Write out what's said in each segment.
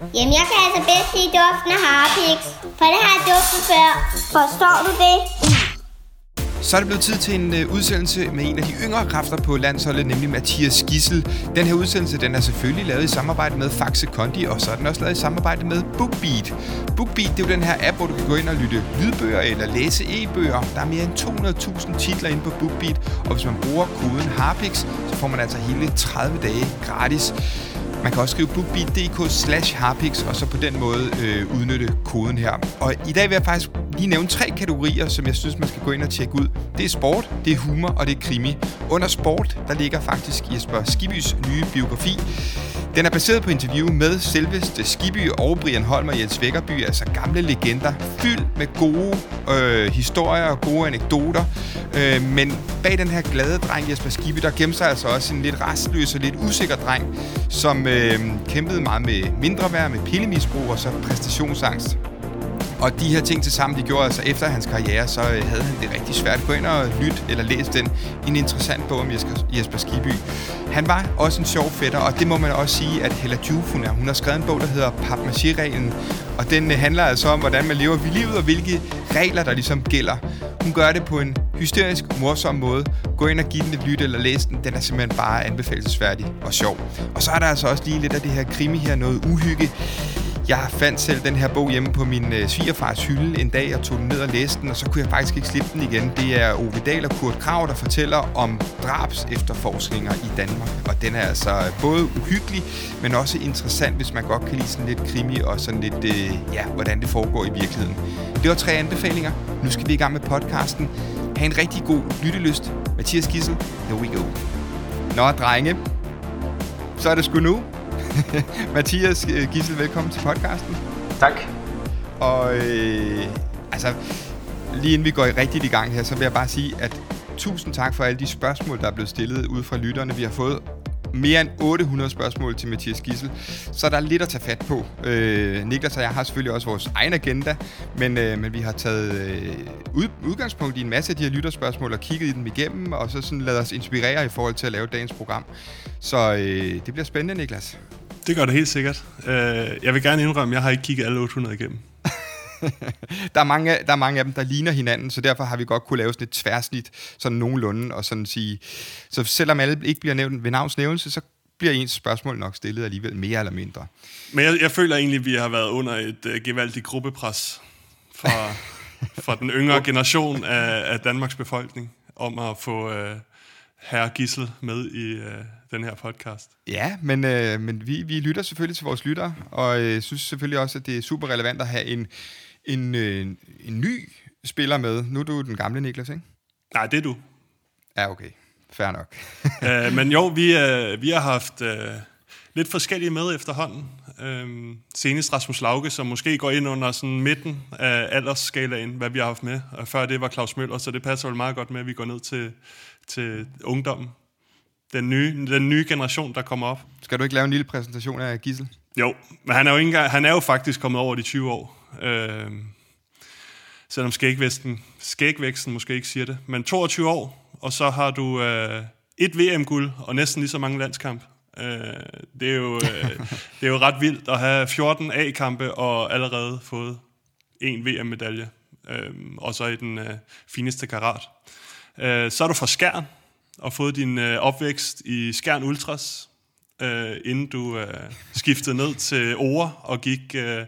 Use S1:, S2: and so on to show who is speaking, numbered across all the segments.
S1: Jamen, jeg kan altså bedst lide duften af Harpix, for det har jeg duftet før. Forstår du det?
S2: Så er det blevet tid til en øh, udsendelse med en af de yngre kræfter på landsholdet, nemlig Mathias Gissel. Den her udsendelse den er selvfølgelig lavet i samarbejde med Faxe Kondi, og så er den også lavet i samarbejde med BookBeat. BookBeat det er jo den her app, hvor du kan gå ind og lytte lydbøger eller læse e-bøger. Der er mere end 200.000 titler inde på BookBeat, og hvis man bruger koden HARPIX, så får man altså hele 30 dage gratis. Man kan også skrive bookbeat.dk slash harpix, og så på den måde øh, udnytte koden her. Og i dag vil jeg faktisk lige nævne tre kategorier, som jeg synes, man skal gå ind og tjekke ud. Det er sport, det er humor og det er krimi. Under sport, der ligger faktisk Jesper Skibys nye biografi. Den er baseret på interview med selveste Skiby og Brian Holm og Jens Vækkerby, altså gamle legender, fyldt med gode øh, historier og gode anekdoter. Øh, men bag den her glade dreng Jesper Skiby, der gemmer sig altså også en lidt restløs og lidt usikker dreng, som øh, kæmpede meget med mindre værd, med pillemisbrug og så præstationsangst. Og de her ting til sammen, de gjorde altså efter hans karriere, så øh, havde han det rigtig svært. Gå ind og lytte eller læse den. En interessant bog om Jesper Skiby. Han var også en sjov fætter, og det må man også sige, at Hella Juf, hun, er. hun har skrevet en bog, der hedder Papmaché-reglen. Og den øh, handler altså om, hvordan man lever livet, og hvilke regler, der ligesom gælder. Hun gør det på en hysterisk, morsom måde. Gå ind og giv den et lyt eller læs den. Den er simpelthen bare anbefalesværdig og sjov. Og så er der altså også lige lidt af det her krimi her, noget uhygge. Jeg fandt selv den her bog hjemme på min øh, svigerfars hylde en dag, og tog den ned og læste den, og så kunne jeg faktisk ikke slippe den igen. Det er Ove Dahl og Kurt Krav, der fortæller om drabs efterforskninger i Danmark. Og den er altså både uhyggelig, men også interessant, hvis man godt kan lide sådan lidt krimi og sådan lidt, øh, ja, hvordan det foregår i virkeligheden. Det var tre anbefalinger. Nu skal vi i gang med podcasten. Ha' en rigtig god lyttelyst. Mathias Gissel, here we go. Nå, drenge, så er det sgu nu. Mathias øh, Gissel, velkommen til podcasten.
S3: Tak.
S2: Og øh, altså, lige inden vi går rigtigt i gang her, så vil jeg bare sige, at tusind tak for alle de spørgsmål, der er blevet stillet ud fra lytterne. Vi har fået mere end 800 spørgsmål til Mathias Gissel, så der er lidt at tage fat på. Øh, Niklas og jeg har selvfølgelig også vores egen agenda, men, øh, men vi har taget øh, ud, udgangspunkt i en masse af de her lytterspørgsmål og kigget i dem igennem, og så sådan lavet os inspirere i forhold til at lave dagens program. Så øh, det bliver spændende, Niklas.
S4: Det gør det helt sikkert. Uh, jeg vil gerne indrømme, at jeg har ikke kigget alle 800 igennem.
S2: der, er mange, der er mange af dem, der ligner hinanden, så derfor har vi godt kunne lave sådan et tværsnit, sådan nogenlunde, og sådan sige, så selvom alle ikke bliver nævnt ved navns nævnelse, så bliver ens spørgsmål nok stillet alligevel mere eller mindre.
S4: Men jeg, jeg føler egentlig, at vi har været under et uh, gevaldigt gruppepres fra, fra den yngre generation af, af Danmarks befolkning om at få uh, herre Gissel med i, uh, den her podcast.
S2: Ja, men, øh, men vi, vi lytter selvfølgelig til vores lyttere, og øh, synes selvfølgelig også, at det er super relevant at have en, en, øh, en ny spiller med. Nu er du den gamle Niklas, ikke?
S4: Nej, det er du.
S2: Ja, okay. Fair nok.
S4: øh, men jo, vi, øh, vi har haft øh, lidt forskellige med efterhånden. Øh, senest Rasmus Lauke, som måske går ind under sådan midten af aldersskalaen, hvad vi har haft med. Og før det var Claus Møller, så det passer vel meget godt med, at vi går ned til, til ungdommen den nye, den nye generation, der kommer op.
S2: Skal du ikke lave en lille præsentation af Gissel?
S4: Jo, men han er jo, ikke engang, han er jo faktisk kommet over de 20 år. Øh, selvom skægvæksten, skægvæksten måske ikke siger det. Men 22 år, og så har du øh, et VM-guld og næsten lige så mange landskamp. Øh, det, er jo, øh, det er jo ret vildt at have 14 A-kampe og allerede fået en VM-medalje. Øh, og så i den øh, fineste karat. Øh, så er du fra Skjern, og fået din øh, opvækst i Skjern Ultras, øh, inden du øh, skiftede ned til Ore og gik øh,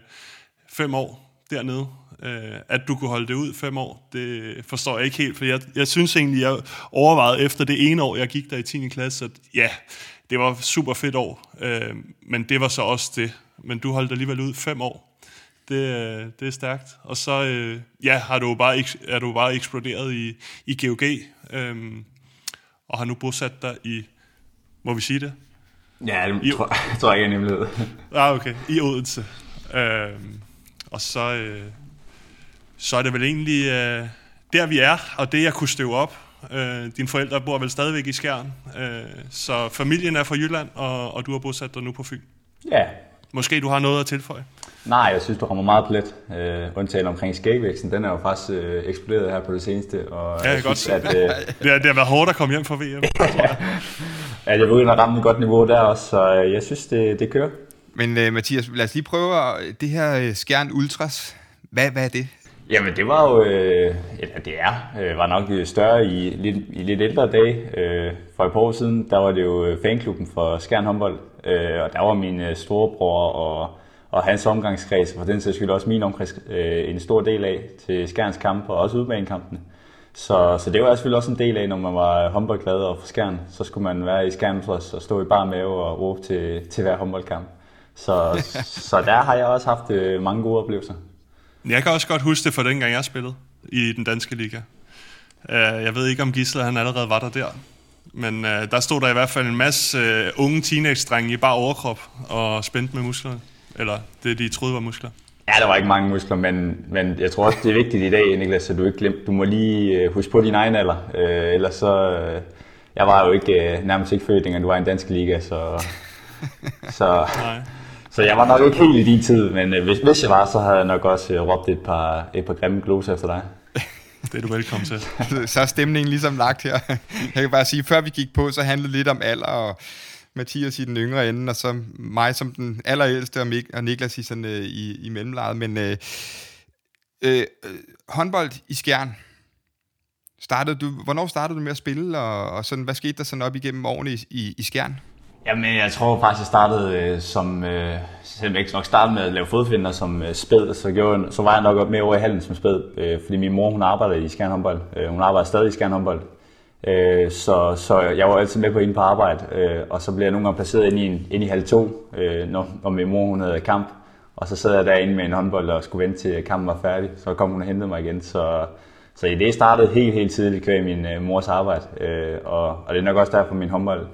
S4: fem år dernede. Øh, at du kunne holde det ud fem år, det forstår jeg ikke helt, for jeg, jeg synes egentlig, jeg overvejede efter det ene år, jeg gik der i 10. klasse, at ja, det var super fedt år, øh, men det var så også det. Men du holdt alligevel ud fem år. Det, øh, det er stærkt. Og så øh, ja, har du bare, er du bare eksploderet i, i GOG. Øh, og har nu bosat dig i, må vi sige det?
S3: Ja, det I, tror, jeg tror ikke, jeg nemlig ved.
S4: ah, okay. I Odense. Øh, og så, øh, så er det vel egentlig øh, der, vi er, og det, jeg kunne støve op. Øh, dine forældre bor vel stadigvæk i Skjern, øh, så familien er fra Jylland, og, og du har bosat dig nu på Fyn.
S3: Ja.
S4: Måske du har noget at tilføje?
S3: Nej, jeg synes, du rammer meget plet. Øh, undtagen omkring skægvæksten, den er jo faktisk øh, eksploderet her på det seneste. Og
S4: ja, jeg, jeg godt synes, at, øh, det, har, det har været hårdt at komme hjem fra VM.
S3: ja, jeg begynder at ramme et godt niveau der også, så øh, jeg synes, det, det kører.
S2: Men uh, Mathias, lad os lige prøve at, det her uh, Skjern Ultras. Hvad, hvad er det?
S3: Jamen det var jo, øh, eller det er, øh, var nok større i lidt, i lidt ældre dage. Øh, for et par år siden, der var det jo fanklubben for Skjern håndbold, øh, og der var min øh, storebror og, og hans omgangskreds, og for den sags skyld også min omkreds, øh, en stor del af til Skærns kampe og også udbanekampene. Så, så det var selvfølgelig også en del af, når man var håndboldglad og for Skjern, så skulle man være i Skjern og stå i bar mave og råbe til, til hver håndboldkamp. Så, så der har jeg også haft øh, mange gode oplevelser.
S4: Jeg kan også godt huske det fra dengang jeg spillede i den danske liga. Uh, jeg ved ikke, om Gisle han allerede var der der. Men øh, der stod der i hvert fald en masse øh, unge teenage-drenge i bare overkrop og spændt med musklerne. Eller det, de troede var muskler.
S3: Ja, der var ikke mange muskler, men, men jeg tror også, det er vigtigt i dag, Niklas, at du ikke glemte, du må lige huske på din egen alder. Uh, ellers så, uh, jeg var jo ikke, uh, nærmest ikke født, dengang du var i en dansk liga, så, så, Nej. Så jeg var nok ikke helt i din tid, men øh, hvis, hvis jeg var, så havde jeg nok også øh, råbt et par, et par grimme gloser efter dig.
S4: Det er du velkommen til.
S2: så er stemningen ligesom lagt her. Jeg kan bare sige, før vi gik på, så handlede det lidt om alder, og Mathias i den yngre ende, og så mig som den allerældste, og, Mik- og Niklas i, sådan, øh, i, i mellemlejet. Men øh, øh, øh, håndbold i Skjern, startede du, hvornår startede du med at spille, og, og sådan, hvad skete der sådan op igennem årene i, i, i Skjern?
S3: Jamen, jeg tror faktisk, jeg startede øh, som, øh, selvom jeg ikke nok startede med at lave fodfinder som øh, spæd, så, gjorde, så var jeg nok op mere over i hallen som spæd, øh, fordi min mor, hun arbejder i Skjern håndbold. Øh, hun arbejder stadig i Skjern håndbold. Øh, så, så jeg var altid med på ind på arbejde, øh, og så blev jeg nogle gange placeret ind i, en, ind i halv to, øh, når, når min mor hun havde kamp. Og så sad jeg derinde med en håndbold og skulle vente til kampen var færdig. Så kom hun og hentede mig igen. Så, så i det startede helt, helt tidligt kvæg min øh, mors arbejde. Øh, og, og det er nok også derfor, min håndbold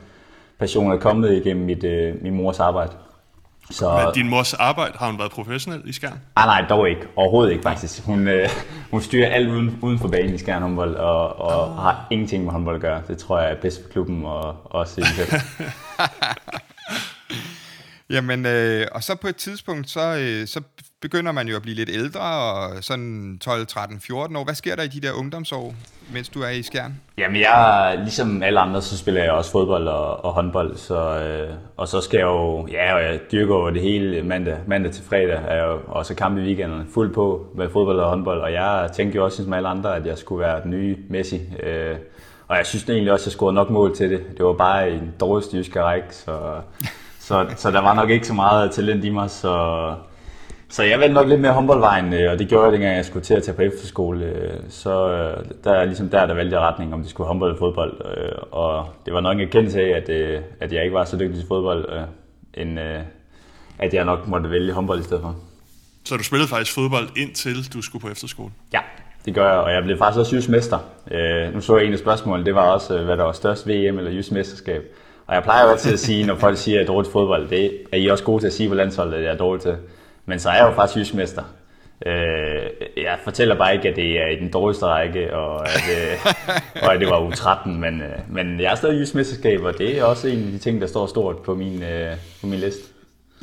S3: passion er kommet igennem mit, øh, min mors arbejde.
S4: Så... Men din mors arbejde, har hun været professionel i Skjern?
S3: Ah, nej, dog ikke. Overhovedet ikke faktisk. Hun, øh, hun styrer alt uden, uden for banen i Skjern håndbold, og, og oh. har ingenting med håndbold at gøre. Det tror jeg er bedst for klubben og også i
S2: Jamen, øh, og så på et tidspunkt, så, øh, så begynder man jo at blive lidt ældre, og sådan 12, 13, 14 år. Hvad sker der i de der ungdomsår, mens du er i Skjern?
S3: Jamen, jeg, ligesom alle andre, så spiller jeg også fodbold og, og håndbold, så, øh, og så skal jeg jo, ja, og jeg dyrker over det hele mandag, mandag til fredag, er jo også kamp i weekenderne, fuld på med fodbold og håndbold, og jeg tænkte jo også, som alle andre, at jeg skulle være den nye Messi, øh, og jeg synes egentlig også, at jeg scorede nok mål til det. Det var bare en dårligste jyske række, så, så, så der var nok ikke så meget talent i mig, så, så jeg vendte nok lidt mere håndboldvejen, øh, og det gjorde jeg, dengang jeg skulle til at tage på efterskole. Øh, så øh, der er ligesom der, der valgte jeg retning, om det skulle håndbold eller fodbold. Og det var nok en erkendelse af, at, at jeg ikke var så dygtig til fodbold, end at jeg nok måtte vælge håndbold i stedet for.
S4: Så du spillede faktisk fodbold indtil du skulle på efterskole?
S3: Ja, det gør jeg, og jeg blev faktisk også jysk mester. nu så jeg en af spørgsmålene, det var også, hvad der var størst VM eller jysk mesterskab. Og jeg plejer jo altid at sige, når folk siger, at jeg er dårlig til fodbold, det er I også gode til at sige på landsholdet, at jeg er dårlig til. Men så er jeg jo faktisk jysk mester. Øh, jeg fortæller bare ikke, at det er i den dårligste række, og at, øh, og at det var U13, men, øh, men jeg er stadig jysk mesterskab, og det er også en af de ting, der står stort på min, øh, på min liste.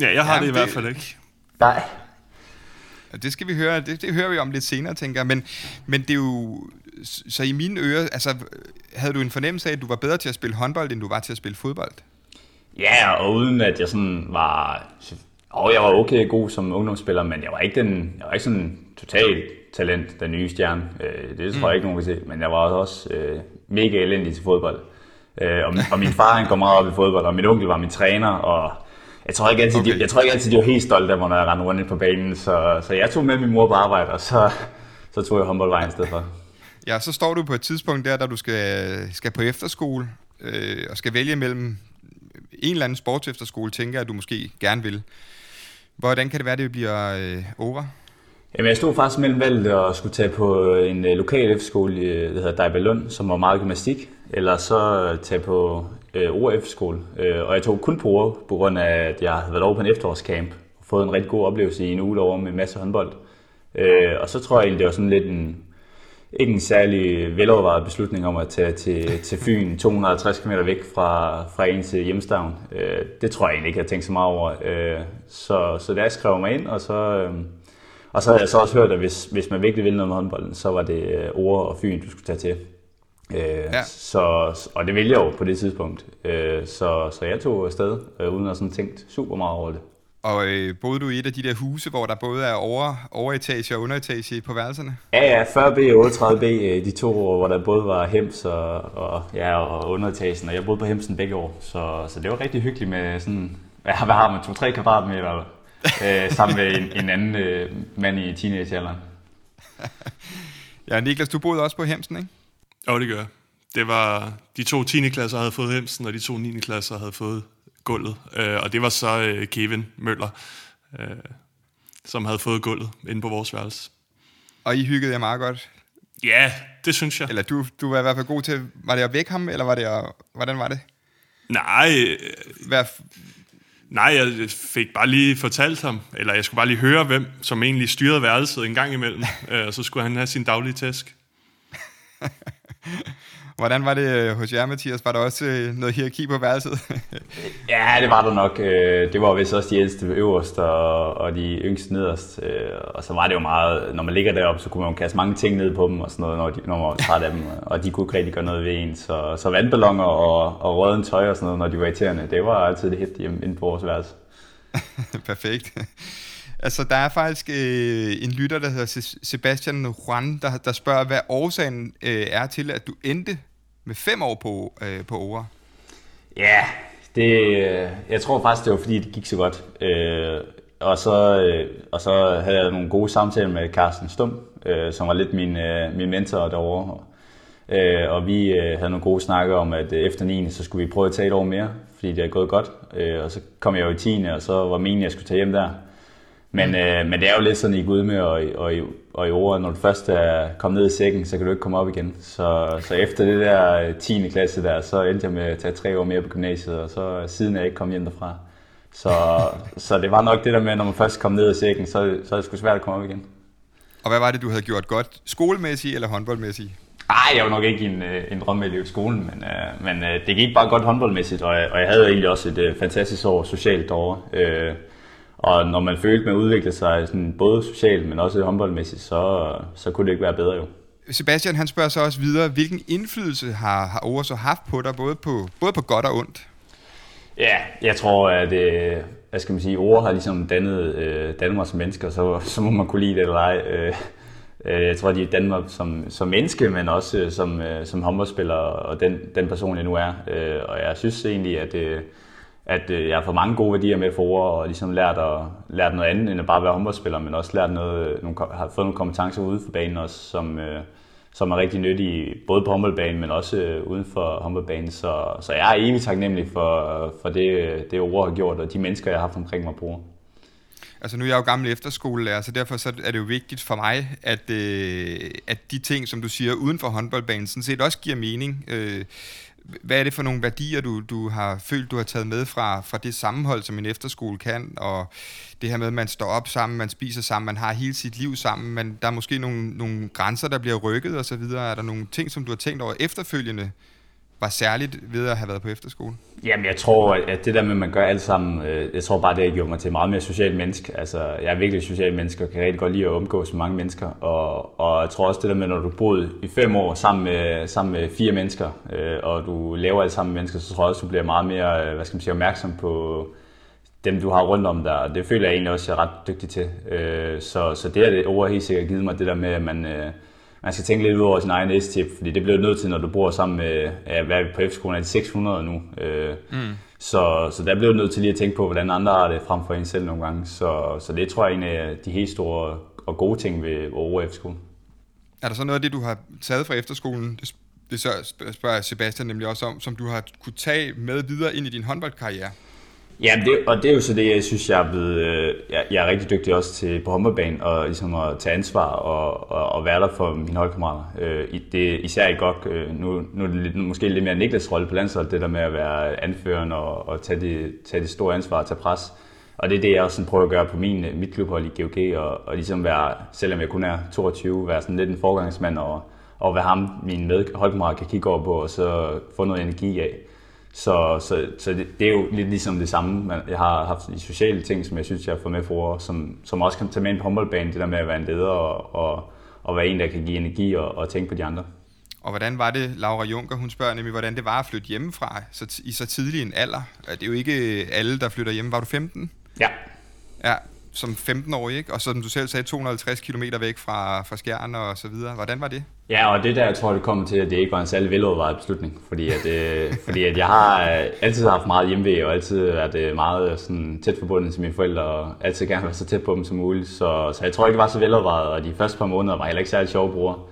S4: Ja, jeg har Jamen, det i hvert fald ikke.
S3: Nej.
S2: Det skal vi høre, det, det hører vi om lidt senere, tænker jeg. Men, men det er jo, så i mine ører, altså, havde du en fornemmelse af, at du var bedre til at spille håndbold, end du var til at spille fodbold?
S3: Ja, og uden at jeg sådan var og jeg var okay god som ungdomsspiller, men jeg var ikke, den, jeg var ikke sådan total talent, den nye stjerne. Øh, det tror jeg ikke, nogen kan se. Men jeg var også øh, mega elendig til fodbold. Øh, og, og min far han kom meget op i fodbold, og min onkel var min træner, og jeg tror ikke altid, okay. de, jeg tror ikke altid, de var helt stolte af mig, når jeg rendte rundt på banen. Så, så jeg tog med min mor på arbejde, og så, så tog jeg håndboldvejen i stedet for.
S2: Ja, så står du på et tidspunkt der, da du skal, skal på efterskole, øh, og skal vælge mellem en eller anden sportsefterskole, tænker jeg, at du måske gerne vil. Hvordan kan det være, det bliver øh, over?
S3: Jamen, jeg stod faktisk mellem valget og skulle tage på øh, en øh, lokal efterskole, øh, der hedder Dejbelund, som var meget gymnastik, eller så øh, tage på øh, OF-skole. Øh, og jeg tog kun på OF, på grund af, at jeg havde været over på en efterårscamp og fået en rigtig god oplevelse i en uge over med en masse håndbold. Øh, og så tror jeg egentlig, det var sådan lidt en, ikke en særlig velovervejet beslutning om at tage til, til Fyn 250 km væk fra, fra en til hjemstavn. Øh, det tror jeg egentlig ikke, jeg har tænkt så meget over. Øh, så, så der skrev mig ind, og så, øh, og så havde jeg så også hørt, at hvis, hvis man virkelig ville noget med håndbolden, så var det øh, Ore og Fyn, du skulle tage til. Øh, ja. så, og det ville jeg jo på det tidspunkt. Øh, så, så jeg tog afsted, øh, uden at sådan tænkt super meget over det.
S2: Og øh, boede du i et af de der huse, hvor der både er over, overetage og underetage på værelserne?
S3: Ja, ja, 40B og 38B, øh, de to år, hvor der både var hems og, og, ja, og underetagen, og jeg boede på hemsen begge år, så, så det var rigtig hyggeligt med sådan, hvad, hvad har man, 2-3 kvadratmeter, øh, sammen med en, en anden øh, mand i teenagealderen.
S2: ja, Niklas, du boede også på hemsen, ikke?
S4: Jo, det gør Det var, de to 10. klasser havde fået hemsen, og de to 9. klasser havde fået gulvet. Øh, og det var så øh, Kevin Møller, øh, som havde fået gulvet inde på vores værelse.
S2: Og I hyggede jer meget godt?
S4: Ja, det synes jeg.
S2: Eller du, du var i hvert fald god til, var det at vække ham, eller var det at, hvordan var det?
S4: Nej,
S2: øh, Hvad,
S4: nej, jeg fik bare lige fortalt ham, eller jeg skulle bare lige høre, hvem som egentlig styrede værelset en gang imellem, øh, og så skulle han have sin daglige tæsk.
S2: Hvordan var det øh, hos jer, Mathias? Var der også øh, noget hierarki på værelset?
S3: ja, det var der nok. Øh, det var vist også de ældste øverst og, og de yngste nederst. Og så var det jo meget, når man ligger deroppe, så kunne man jo kaste mange ting ned på dem og sådan noget, når, de, når man var træt af dem. Og de kunne ikke rigtig gøre noget ved en. Så, så vandballoner og, og røden tøj og sådan noget, når de var irriterende, det var altid det hæftige inde på vores værelse.
S2: Perfekt. Altså, der er faktisk øh, en lytter, der hedder Sebastian Juan, der, der spørger, hvad årsagen øh, er til, at du endte med fem år på, øh, på Ora.
S3: Ja, det, øh, jeg tror faktisk, det var fordi, det gik så godt. Øh, og, så, øh, og så havde jeg nogle gode samtaler med Carsten Stum, øh, som var lidt min, øh, min mentor derovre. Øh, og vi øh, havde nogle gode snakker om, at øh, efter 9. så skulle vi prøve at tage et år mere, fordi det havde gået godt. Øh, og så kom jeg jo i 10. og så var meningen, at jeg skulle tage hjem der. Men, mm. øh, men det er jo lidt sådan i Gud med og, og, og i ordet, når du først er kommet ned i sækken, så kan du ikke komme op igen. Så, så efter det der 10. Øh, klasse der, så endte jeg med at tage tre år mere på gymnasiet, og så siden er jeg ikke kommet hjem derfra. Så, så det var nok det der med, når man først kom ned i sækken, så, så er det sgu svært at komme op igen.
S2: Og hvad var det, du havde gjort godt? Skolemæssigt eller håndboldmæssigt?
S3: Nej, jeg var nok ikke en, øh, en drømmeelev i skolen, men, uh, men uh, det gik bare godt håndboldmæssigt, og, og jeg havde egentlig også et uh, fantastisk år socialt derovre. Uh, og når man følte, man udviklede sig sådan, både socialt, men også håndboldmæssigt, så, så kunne det ikke være bedre jo.
S2: Sebastian han spørger så også videre, hvilken indflydelse har, har Ore så haft på dig, både på, både på godt og ondt?
S3: Ja, jeg tror, at øh, hvad skal man sige, Ore har ligesom dannet, øh, Danmark som mennesker, så, så må man kunne lide det eller ej. Øh, øh jeg tror, de er Danmark som, som menneske, men også øh, som, øh, som håndboldspiller, og den, den person, jeg nu er. Øh, og jeg synes egentlig, at øh, at øh, jeg har fået mange gode værdier med for ord, og ligesom lært, at, lært noget andet end at bare være håndboldspiller, men også lært noget, øh, nogle, har fået nogle kompetencer ude for banen også, som, øh, som er rigtig nyttige, både på håndboldbanen, men også øh, uden for håndboldbanen. Så, så jeg er evigt taknemmelig for, for det, øh, det ord har gjort, og de mennesker, jeg har haft omkring mig på
S2: Altså nu er jeg jo gammel efterskolelærer, så derfor så er det jo vigtigt for mig, at, øh, at de ting, som du siger, uden for håndboldbanen, sådan set også giver mening. Øh, hvad er det for nogle værdier, du, du har følt, du har taget med fra, fra det sammenhold, som en efterskole kan, og det her med, at man står op sammen, man spiser sammen, man har hele sit liv sammen, men der er måske nogle, nogle grænser, der bliver rykket osv. Er der nogle ting, som du har tænkt over efterfølgende, var særligt ved at have været på efterskole?
S3: Jamen, jeg tror, at det der med, at man gør alt sammen, øh, jeg tror bare, det har gjort mig til meget mere socialt menneske. Altså, jeg er virkelig et social menneske og kan rigtig godt lide at omgås med mange mennesker. Og, og jeg tror også det der med, når du boede i fem år sammen med, sammen med fire mennesker, øh, og du laver alt sammen med mennesker, så tror jeg også, du bliver meget mere, øh, hvad skal man sige, opmærksom på dem, du har rundt om dig. Det føler jeg egentlig også, at jeg er ret dygtig til. så, så det er det ord helt sikkert givet mig, det der med, at man man skal tænke lidt ud over sin egen S-tip, fordi det bliver nødt til, når du bor sammen med, ja, hvad er vi på F-skolen, er det 600 nu? Øh, mm. så, så der bliver du nødt til lige at tænke på, hvordan andre har det frem for en selv nogle gange. Så, så det tror jeg er en af de helt store og gode ting ved Aarhus F-skolen.
S2: Er der så noget af det, du har taget fra efterskolen, det, det så spørger Sebastian nemlig også om, som du har kunne tage med videre ind i din håndboldkarriere?
S3: Ja, det, og det er jo så det, jeg synes, jeg er blevet, øh, jeg, jeg er rigtig dygtig også til på håndboldbanen, og ligesom at tage ansvar og, og, og være der for mine holdkammerater. Øh, det, især i GOG, øh, nu, nu er det lidt, måske lidt mere Niklas rolle på landsholdet, det der med at være anførende og, og tage, det, tage det store ansvar og tage pres. Og det er det, jeg også sådan prøver at gøre på min, øh, mit klubhold i GOG, og, og ligesom være, selvom jeg kun er 22, være sådan lidt en forgangsmand, og, og være ham, mine med, holdkammerater kan kigge over på, og så få noget energi af. Så, så, så det, det er jo lidt ligesom det samme, jeg har haft i sociale ting, som jeg synes, jeg har fået med for, som, som også kan tage med ind på håndboldbanen, det der med at være en leder og, og, og være en, der kan give energi og, og tænke på de andre.
S2: Og hvordan var det, Laura Junker, hun spørger nemlig, hvordan det var at flytte hjemmefra så i så tidlig en alder? Det er jo ikke alle, der flytter hjemme. Var du 15?
S3: Ja.
S2: Ja, som 15-årig, ikke? Og som du selv sagde, 250 km væk fra, fra Skjern og så videre. Hvordan var det?
S3: Ja, og det der, jeg tror, det kommer til, at det ikke var en særlig velovervejet beslutning. Fordi at, øh, fordi at jeg har øh, altid haft meget hjemme og altid været øh, meget sådan, tæt forbundet til mine forældre, og altid gerne været så tæt på dem som muligt. Så, så jeg tror ikke, det var så velovervejet, og de første par måneder var heller ikke særlig sjove bruger.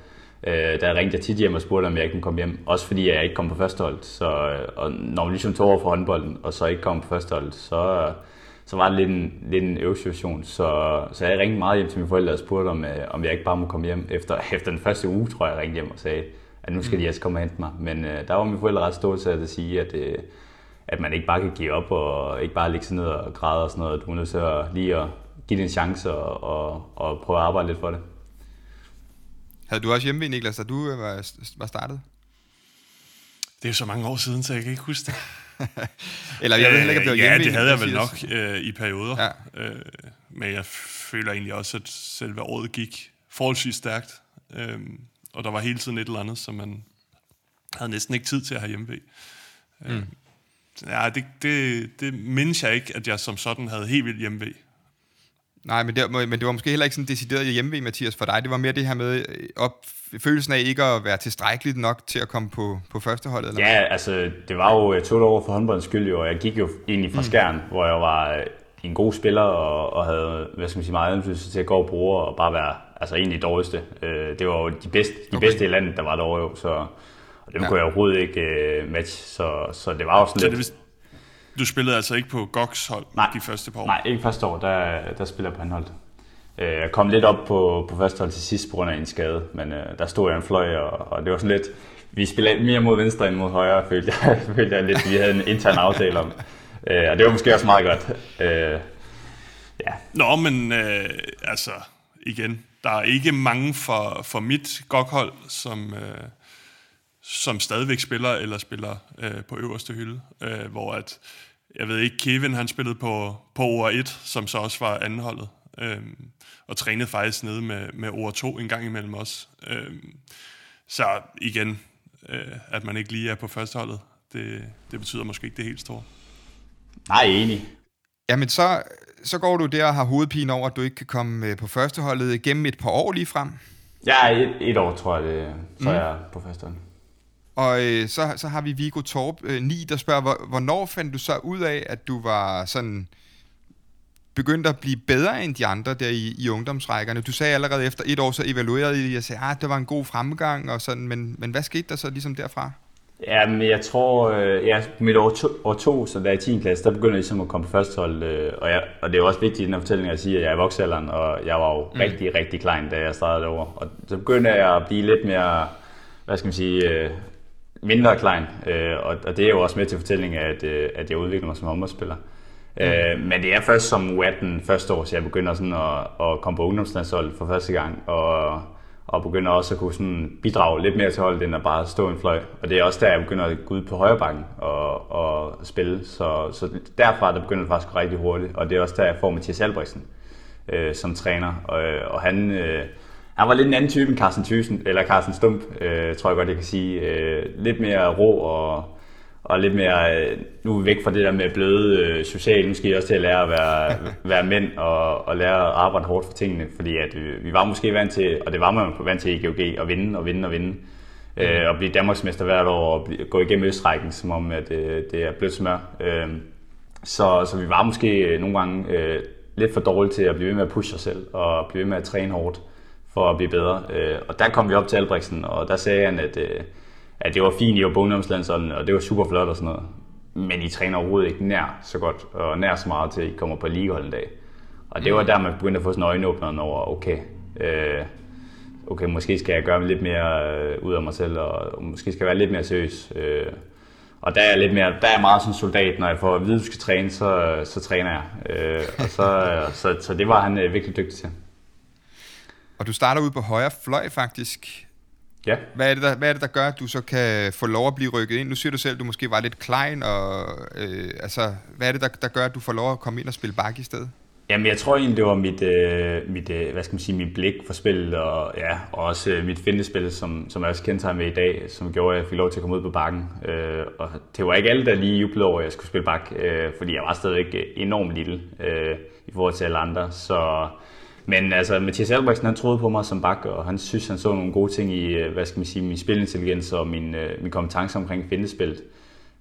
S3: Øh, der ringte jeg tit hjem og spurgte, om jeg ikke kunne komme hjem. Også fordi jeg ikke kom på førstehold. Så, øh, og når man ligesom tog over for håndbolden, og så ikke kom på førstehold, så, så var det lidt en, lidt en øvesituation. Så, så jeg ringte meget hjem til mine forældre og spurgte, om, øh, om jeg ikke bare må komme hjem. Efter, efter den første uge, tror jeg, jeg ringte hjem og sagde, at nu skal de altså komme og hente mig. Men øh, der var mine forældre ret stort til at sige, at, øh, at man ikke bare kan give op og ikke bare ligge sig ned og græde og sådan noget. Du er nødt til at lige at give det en chance og, og, og prøve at arbejde lidt for det.
S2: Havde du også hjemme, Niklas, da du øh, var, var startet?
S4: Det er så mange år siden, så jeg kan ikke huske det.
S2: Eller jeg ved heller ikke, om det var
S4: Ja,
S2: hjemme
S4: det havde jeg vel nok øh, i perioder.
S2: Ja.
S4: Øh, men jeg føler egentlig også, at selve året gik forholdsvis stærkt. Øh, og der var hele tiden et eller andet, som man havde næsten ikke tid til at have hjemme ved. Mm. Ja, det, det, det mindes jeg ikke, at jeg som sådan havde helt vildt hjemme ved.
S2: Nej, men det, men det var måske heller ikke sådan decideret hjemme Mathias, for dig. Det var mere det her med øh, op, følelsen af ikke at være tilstrækkeligt nok til at komme på, på førsteholdet. Eller
S3: Ja, altså det var jo to år for håndboldens skyld jo, og jeg gik jo egentlig fra Skjern, mm. hvor jeg var øh, en god spiller og, og havde hvad skal man sige, meget indflydelse til at gå og bruge og bare være altså egentlig dårligste. Øh, det var jo de bedste, de
S2: Okay.
S3: bedste i landet, der var derovre jo, så og dem
S2: Ja.
S3: kunne jeg overhovedet ikke øh, match, så, så det var jo sådan
S4: Så
S3: lidt...
S4: det, du spillede altså ikke på GOGs hold
S3: Nej.
S4: de første par år?
S3: Nej, ikke første år, der, der spiller jeg på anholdt. Øh, jeg kom lidt op på, på første hold til sidst på grund af en skade, men øh, der stod jeg en fløj, og, og det var sådan lidt... Vi spillede mere mod venstre end mod højre, følte jeg, følte jeg lidt. Vi havde en intern aftale om. Øh, Og det var måske også meget godt. Øh, Ja,
S4: Nå, men øh, altså, igen, der er ikke mange for, for mit gokhold, som, øh, som stadigvæk spiller eller spiller øh, på øverste hylde. Øh, hvor at, jeg ved ikke, Kevin han spillede på, på OR1, som så også var andenholdet. Øh, og trænede faktisk nede med, med OR2 en gang imellem os. Øh, så igen, øh, at man ikke lige er på førsteholdet, det, det betyder måske ikke det helt store.
S3: nej, enig.
S2: Jamen, så, så går du der og har hovedpine over, at du ikke kan komme øh, på førsteholdet gennem et par år lige frem.
S3: Ja, et, et år tror jeg, det, så er jeg på første hold.
S2: Og øh, så, så har vi Viggo Torp øh, 9, der spørger, hvor, hvornår fandt du så ud af, at du var sådan begyndt at blive bedre end de andre der i, i ungdomsrækkerne? Du sagde allerede efter et år, så evaluerede I, og sagde, at ah, det var en god fremgang, og sådan, men, men hvad skete der så ligesom derfra?
S3: Ja, men jeg tror, øh, ja, mit år to, år to, så da jeg er i 10. klasse, der begynder jeg ligesom at komme på førstehold. Øh, og, jeg, og det er jo også vigtigt i den her fortælling at sige, at jeg er i voksalderen, og jeg var jo mm. rigtig, rigtig klein, da jeg startede over. Og så begynder jeg at blive lidt mere, hvad skal man sige, øh, mindre klein. Og, og det er jo også med til fortællingen, at, at jeg udvikler mig som håndboldspiller. Mm. Øh, men det er først som U18 første år, så jeg begynder sådan at, at komme på ungdomslandsholdet for første gang. Og, og begynder også at kunne sådan bidrage lidt mere til holdet, end at bare stå i en fløj. Og det er også der, jeg begynder at gå ud på højre bakken og, og spille. Så, så derfra der begynder det faktisk rigtig hurtigt. Og det er også der, jeg får Mathias Albrechtsen øh, som træner. Og, og han, øh, han var lidt en anden type end Carsten Thyssen, eller Carsten Stump, øh, tror jeg godt, jeg kan sige. Øh, lidt mere rå og, og lidt mere, øh, nu er vi væk fra det der med bløde øh, socialt, nu skal I også til at lære at være, være mænd og, og lære at arbejde hårdt for tingene, fordi at øh, vi var måske vant til, og det var man vant til i GOG, at vinde og vinde og vinde. Øh, og blive Danmarksmester hvert år og blive, gå igennem Østrækken, som om at, øh, det er blødt smør. Øh, så, så vi var måske øh, nogle gange øh, lidt for dårlige til at blive ved med at pushe os selv og blive ved med at træne hårdt for at blive bedre. Øh, og der kom vi op til Albrechtsen, og der sagde han, at, øh, at det var fint, I var på ungdomslandsholdet, og det var super flot og sådan noget. Men I træner overhovedet ikke nær så godt, og nær så meget til, at I kommer på ligehold en dag. Og det var der, man begyndte at få sådan øjenåbneren over, okay, øh, okay, måske skal jeg gøre lidt mere øh, ud af mig selv, og måske skal jeg være lidt mere seriøs. Øh, og der er jeg lidt mere, der er meget sådan en soldat, når jeg får at vide, at du skal træne, så, så træner jeg. Øh, og så, så, så det var han øh, virkelig dygtig til.
S2: Og du starter ud på højre fløj faktisk.
S3: Ja.
S2: Hvad er, det, der, hvad er det, der gør, at du så kan få lov at blive rykket ind? Nu siger du selv, at du måske var lidt klein, og øh, altså, hvad er det, der, der gør, at du får lov at komme ind og spille bak i stedet?
S3: Jamen, jeg tror egentlig, det var mit, øh, mit øh, hvad skal man sige, mit blik for spillet, og, ja, og også øh, mit findespil, som, som jeg også kendte med i dag, som gjorde, at jeg fik lov til at komme ud på bakken. Øh, og det var ikke alle, der lige jublede over, at jeg skulle spille bak, øh, fordi jeg var stadigvæk enormt lille øh, i forhold til alle andre. Så, men altså, Mathias Albrechtsen, han troede på mig som bak, og han synes, han så nogle gode ting i, øh, hvad skal man sige, min spilintelligens og min, øh, min kompetence omkring findespillet.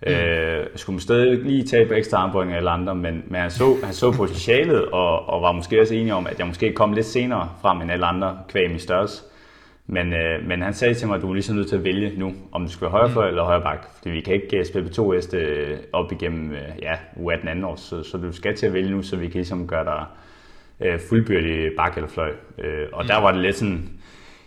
S3: Mm. Øh, skulle man stadig lige tage på ekstra armbøjninger eller andre, men, men han, så, han så potentialet, og, og var måske også enig om, at jeg måske kom lidt senere frem end alle andre kvæg i størrelse. Men, øh, men han sagde til mig, at du er ligesom nødt til at vælge nu, om du skal være højre for mm. eller højre bak. Fordi vi kan ikke uh, spille på to øh, op igennem ja, U18 anden år, så, så du skal til at vælge nu, så vi kan ligesom gøre dig uh, fuldbyrdig bak eller fløj. Uh, og mm. der var det lidt sådan,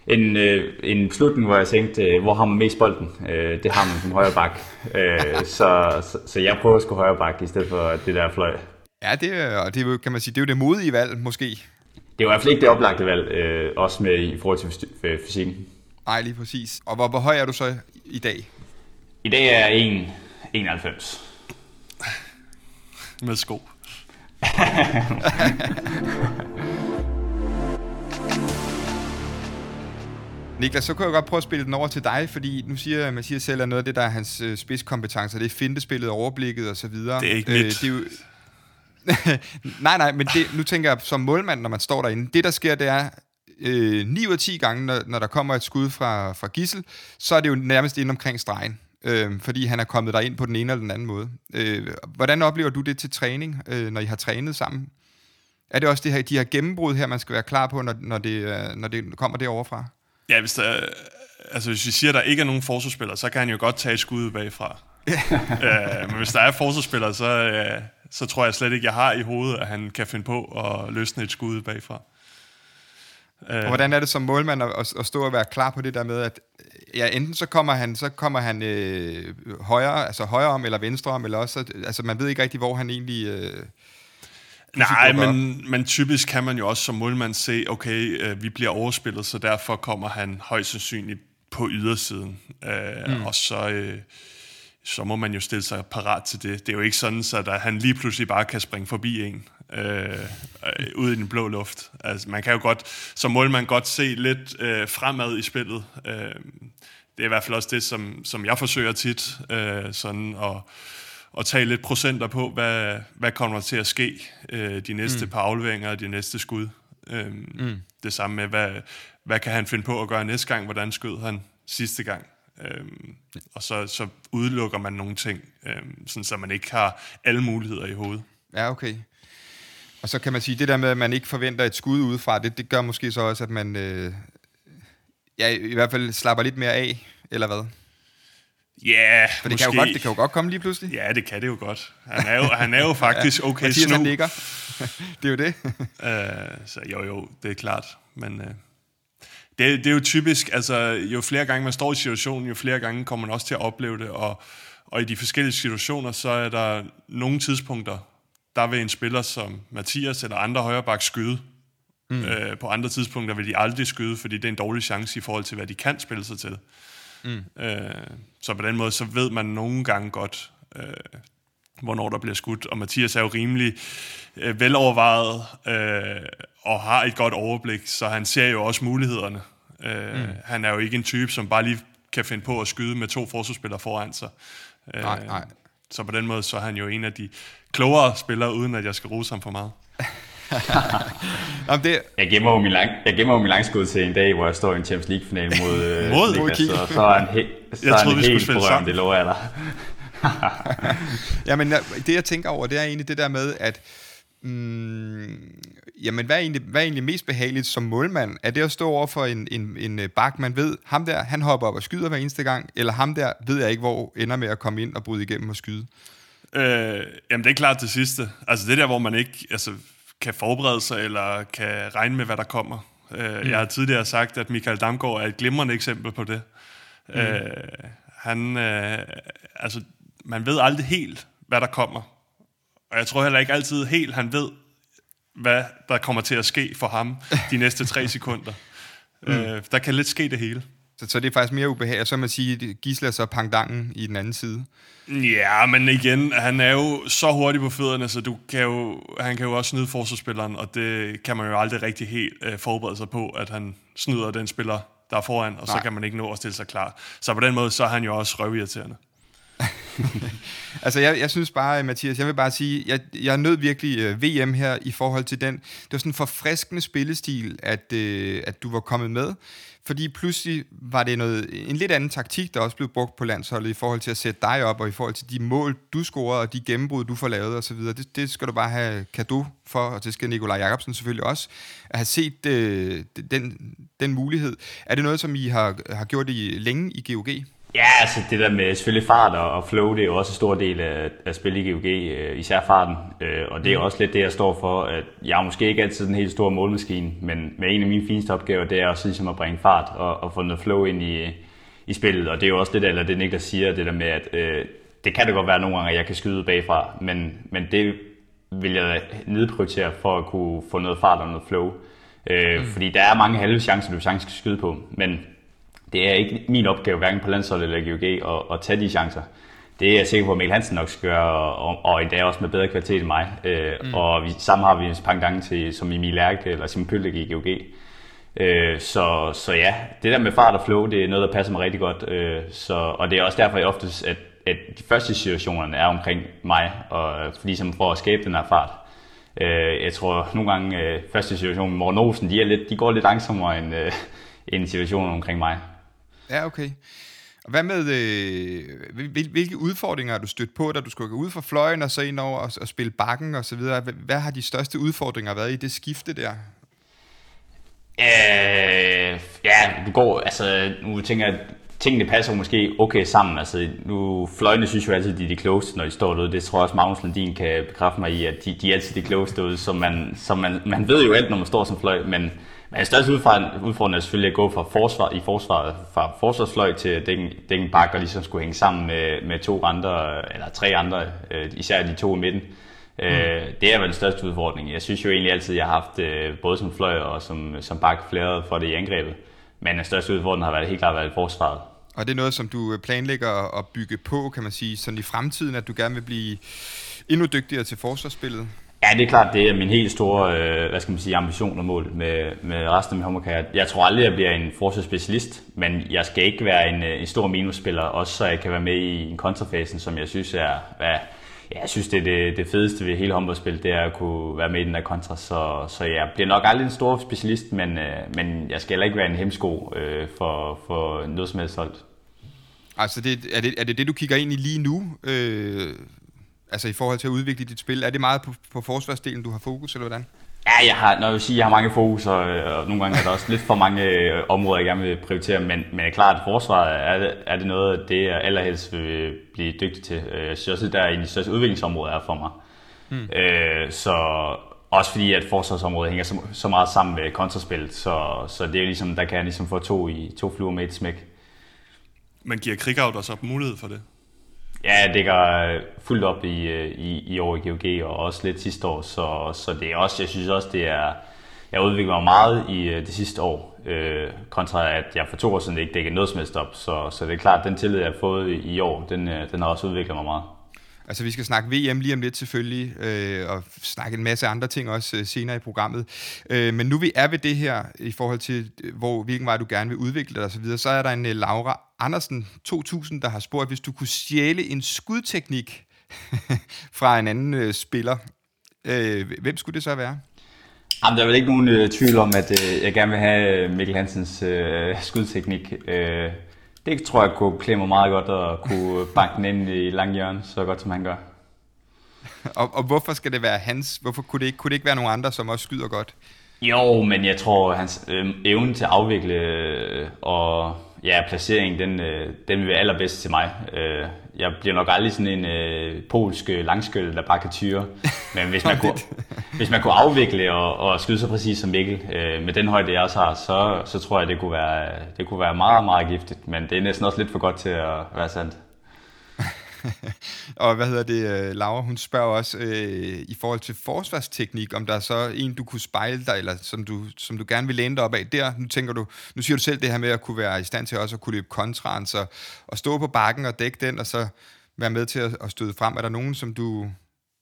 S3: en, øh, en slutning, hvor jeg tænkte, øh, hvor har man mest bolden? Øh, det har man som højre bak. Øh, så, så, så jeg prøver at skulle højre bak i stedet for det der fløj.
S2: Ja, det, og det, kan man sige, det er jo det modige valg, måske.
S3: Det er jo i hvert fald ikke det oplagte valg, øh, også med i forhold til øh, fysikken.
S2: Nej, lige præcis. Og hvor, hvor høj er du så i dag?
S3: I dag er jeg 91.
S4: Med sko.
S2: Niklas, så kunne jeg godt prøve at spille den over til dig, fordi nu siger Mathias selv, at noget af det, der er hans øh, spidskompetencer, det er fintespillet, overblikket og så videre.
S4: Det er ikke mit. Øh, det er jo...
S2: nej, nej, men det, nu tænker jeg som målmand, når man står derinde, det der sker, det er, øh, 9 ud af 10 gange, når, når der kommer et skud fra, fra Gissel, så er det jo nærmest ind omkring stregen, øh, fordi han er kommet der ind på den ene eller den anden måde. Øh, hvordan oplever du det til træning, øh, når I har trænet sammen? Er det også det her, de her gennembrud her, man skal være klar på, når, når, det, øh, når det kommer derovre fra?
S4: Ja, hvis, der, altså hvis vi siger, at der ikke er nogen forsvarsspillere, så kan han jo godt tage skuddet bagfra. øh, men hvis der er forsvarsspillere, så, øh, så tror jeg slet ikke, jeg har i hovedet, at han kan finde på at løsne et skud bagfra.
S2: Og hvordan er det som målmand at, at stå og være klar på det der med, at ja, enten så kommer han, så kommer han øh, højre, altså højre om eller venstre om, eller også, altså man ved ikke rigtig, hvor han egentlig... Øh,
S4: Nej, men, men typisk kan man jo også som målmand se, okay, øh, vi bliver overspillet, så derfor kommer han højst sandsynligt på ydersiden. Øh, mm. Og så, øh, så må man jo stille sig parat til det. Det er jo ikke sådan, så at han lige pludselig bare kan springe forbi en øh, øh, ud i den blå luft. Altså, man kan jo godt, som målmand godt se lidt øh, fremad i spillet. Øh, det er i hvert fald også det, som, som jeg forsøger tit. Øh, sådan, og og tage lidt procenter på, hvad, hvad kommer til at ske øh, de næste mm. par afleveringer og de næste skud. Øhm, mm. Det samme med, hvad, hvad kan han finde på at gøre næste gang, hvordan skød han sidste gang. Øhm, og så, så udelukker man nogle ting, øhm, sådan så man ikke har alle muligheder i hovedet.
S2: Ja, okay. Og så kan man sige, det der med, at man ikke forventer et skud udefra, det, det gør måske så også, at man øh, ja, i hvert fald slapper lidt mere af, eller hvad?
S4: Ja,
S2: For det kan, jo godt, det kan jo godt komme lige pludselig.
S4: Ja, det kan det jo godt. Han er jo, han er jo faktisk okay
S2: ja,
S4: snu.
S2: det er jo det.
S4: uh, så jo, jo, det er klart. Men uh, det, det er jo typisk, altså jo flere gange man står i situationen, jo flere gange kommer man også til at opleve det. Og, og i de forskellige situationer, så er der nogle tidspunkter, der vil en spiller som Mathias eller andre højreback skyde. Mm. Uh, på andre tidspunkter vil de aldrig skyde, fordi det er en dårlig chance i forhold til, hvad de kan spille sig til. Mm. Øh, så på den måde, så ved man nogle gange godt, øh, hvornår der bliver skudt. Og Mathias er jo rimelig øh, velovervejet øh, og har et godt overblik, så han ser jo også mulighederne. Øh, mm. Han er jo ikke en type, som bare lige kan finde på at skyde med to forsvarsspillere foran sig.
S2: Øh, nej, nej.
S4: Så på den måde, så er han jo en af de klogere spillere, uden at jeg skal rose ham for meget.
S3: Jamen, det... Jeg gemmer jo min, lang, jeg gemmer min langskud til en dag, hvor jeg står i en Champions League-final mod, øh,
S4: mod
S3: Niklas, så, så er han, he- så jeg troede, han helt berømt, det lover jeg dig.
S2: jamen, det jeg tænker over, det er egentlig det der med, at mm, jamen, hvad er, egentlig, hvad er egentlig mest behageligt som målmand? Er det at stå over for en, en, en øh, bak, man ved, ham der, han hopper op og skyder hver eneste gang, eller ham der, ved jeg ikke, hvor ender med at komme ind og bryde igennem og skyde?
S4: Øh, jamen, det er klart det sidste. Altså, det der, hvor man ikke... Altså, kan forberede sig, eller kan regne med, hvad der kommer. Øh, mm. Jeg har tidligere sagt, at Michael Damgaard er et glimrende eksempel på det. Mm. Øh, han, øh, altså, man ved aldrig helt, hvad der kommer. Og jeg tror heller ikke altid helt, han ved, hvad der kommer til at ske for ham de næste tre sekunder. Mm. Øh, der kan lidt ske det hele.
S2: Så, så det er faktisk mere ubehageligt. Så man sige, at Gisle er så pangdangen i den anden side.
S4: Ja, men igen, han er jo så hurtig på fødderne, så du kan jo, han kan jo også snyde forsvarsspilleren, og det kan man jo aldrig rigtig helt øh, forberede sig på, at han snyder den spiller, der er foran, og Nej. så kan man ikke nå at stille sig klar. Så på den måde, så er han jo også røvirriterende.
S2: altså, jeg, jeg synes bare, Mathias, jeg vil bare sige, jeg, jeg nød virkelig øh, VM her i forhold til den. Det var sådan en forfriskende spillestil, at, uh, at du var kommet med. Fordi pludselig var det noget, en lidt anden taktik, der også blev brugt på landsholdet i forhold til at sætte dig op, og i forhold til de mål, du scorede, og de gennembrud, du får lavet osv. Det, det skal du bare have kado for, og det skal Nikolaj Jacobsen selvfølgelig også, at have set øh, den, den mulighed. Er det noget, som I har, har gjort i længe i GOG?
S3: Ja, altså det der med selvfølgelig fart og, og flow, det er jo også en stor del af, af spil i GOG, øh, især farten. Øh, og det er mm. også lidt det, jeg står for, at jeg er måske ikke altid den helt store målmaskine, men med en af mine fineste opgaver, det er også ligesom at bringe fart og, og få noget flow ind i, i spillet. Og det er jo også det, der, eller det Niklas siger, det der med, at øh, det kan det godt være nogle gange, at jeg kan skyde bagfra, men, men det vil jeg nedprioritere for at kunne få noget fart og noget flow. Øh, mm. Fordi der er mange halve chancer, du chance skal skyde på, men det er ikke min opgave, hverken på landsholdet eller GOG, at, at tage de chancer. Det er jeg sikker på, at Mikkel Hansen nok skal gøre, og, og endda også med bedre kvalitet end mig. Øh, mm. Og vi, sammen har vi en pangdang til, som Emil Lærke eller Simon Pøldik i GOG. Øh, så, så ja, det der med fart og flow, det er noget, der passer mig rigtig godt. Øh, så, og det er også derfor, jeg oftest, at, at de første situationer er omkring mig, og, ligesom for at skabe den her fart. Øh, jeg tror nogle gange, øh, første situation med Morten Olsen, de, er lidt, de går lidt langsommere end, øh, end situationen omkring mig.
S2: Ja, okay. Og hvad med, øh, hvilke udfordringer har du stødt på, da du skulle gå ud fra fløjen og så ind over og, og spille bakken og så videre? Hvad har de største udfordringer været i det skifte der?
S3: Øh, ja, du går, altså, nu tænker jeg, tingene passer måske okay sammen. Altså, nu, fløjene synes jo altid, de er de klogeste, når de står derude. Det tror jeg også, Magnus Landin kan bekræfte mig i, at de, de er altid de klogeste derude. Så man, så man, man ved jo alt, når man står som fløj, men men den største udfordring er selvfølgelig at gå fra forsvar, i forsvaret, fra forsvarsfløj til dækken, dækken bak, og ligesom skulle hænge sammen med, med to andre, eller tre andre, øh, især de to i midten. Mm. Øh, det er vel den største udfordring. Jeg synes jo egentlig altid, at jeg har haft øh, både som fløj og som, som bak flere for det i angrebet. Men den største udfordring har været helt klart været forsvaret.
S2: Og det er noget, som du planlægger at bygge på, kan man sige, sådan i fremtiden, at du gerne vil blive endnu dygtigere til forsvarsspillet?
S3: Ja, det er klart, det er min helt store øh, hvad skal man sige, ambition og mål med, med resten af min håndboldkarriere. Jeg tror aldrig, jeg bliver en forsvarsspecialist, men jeg skal ikke være en, øh, en stor minusspiller, også så jeg kan være med i en kontrafasen, som jeg synes er, hvad, ja, jeg synes, det er det, det fedeste ved hele håndboldspil, det er at kunne være med i den der kontra. Så, så jeg bliver nok aldrig en stor specialist, men, øh, men jeg skal heller ikke være en hemsko øh, for, for noget som helst holdt.
S2: Altså, det, er, det, er det det, du kigger ind i lige nu? Øh, altså i forhold til at udvikle dit spil? Er det meget på, på forsvarsdelen, du har fokus, eller hvordan?
S3: Ja, jeg har, når jeg vil sige, jeg har mange fokus, og, og nogle gange er der også lidt for mange øh, områder, jeg gerne vil prioritere, men, men klart, at forsvaret er det, er det noget af det, jeg allerhelst vil blive dygtig til. Øh, jeg synes også, at der er en af de største udviklingsområder er for mig. Hmm. Øh, så også fordi, at forsvarsområdet hænger så, så meget sammen med kontraspillet, så, så det er ligesom, der kan jeg ligesom få to, i, to fluer med et smæk.
S4: Men giver Krigout også op mulighed for det?
S3: Ja, det går øh, fuldt op i, øh, i, i år i GOG, og også lidt sidste år, så, så det er også, jeg synes også, det er, jeg har udviklet mig meget i øh, det sidste år, øh, kontra at jeg for to år siden ikke dækkede noget som helst op, så, så det er klart, at den tillid, jeg har fået i år, den, den har også udviklet mig meget.
S2: Altså, vi skal snakke VM lige om lidt selvfølgelig, øh, og snakke en masse andre ting også øh, senere i programmet. Øh, men nu vi er ved det her, i forhold til, øh, hvor, hvilken vej du gerne vil udvikle dig osv., så, så er der en øh, Laura Andersen 2000, der har spurgt, hvis du kunne stjæle en skudteknik fra en anden øh, spiller, øh, hvem skulle det så være?
S3: Jamen, der er vel ikke nogen øh, tvivl om, at øh, jeg gerne vil have øh, Mikkel Hansens øh, skudteknik. Øh, det tror jeg kunne klæde mig meget godt at kunne banke den ind i lang hjørne, så godt som han gør.
S2: og, og hvorfor skal det være hans? Hvorfor kunne det, ikke, kunne det ikke være nogen andre, som også skyder godt?
S3: Jo, men jeg tror, hans øh, evne til at afvikle øh, og ja, placering, den, øh, den vil være allerbedst til mig. Øh, jeg bliver nok aldrig sådan en øh, polsk øh, langskøl, der bare kan tyre. Men hvis man kunne, hvis man kunne afvikle og, og skyde så præcis som Mikkel, øh, med den højde, jeg også har, så, så tror jeg, det kunne, være, det kunne være meget, meget giftigt. Men det er næsten også lidt for godt til at være sandt.
S2: og hvad hedder det, øh, Laura, hun spørger også øh, i forhold til forsvarsteknik, om der er så en, du kunne spejle dig, eller som du, som du gerne vil læne dig op af der. Nu tænker du, nu siger du selv det her med at kunne være i stand til også at kunne løbe kontraen, så at stå på bakken og dække den, og så være med til at, at støde frem. Er der nogen, som du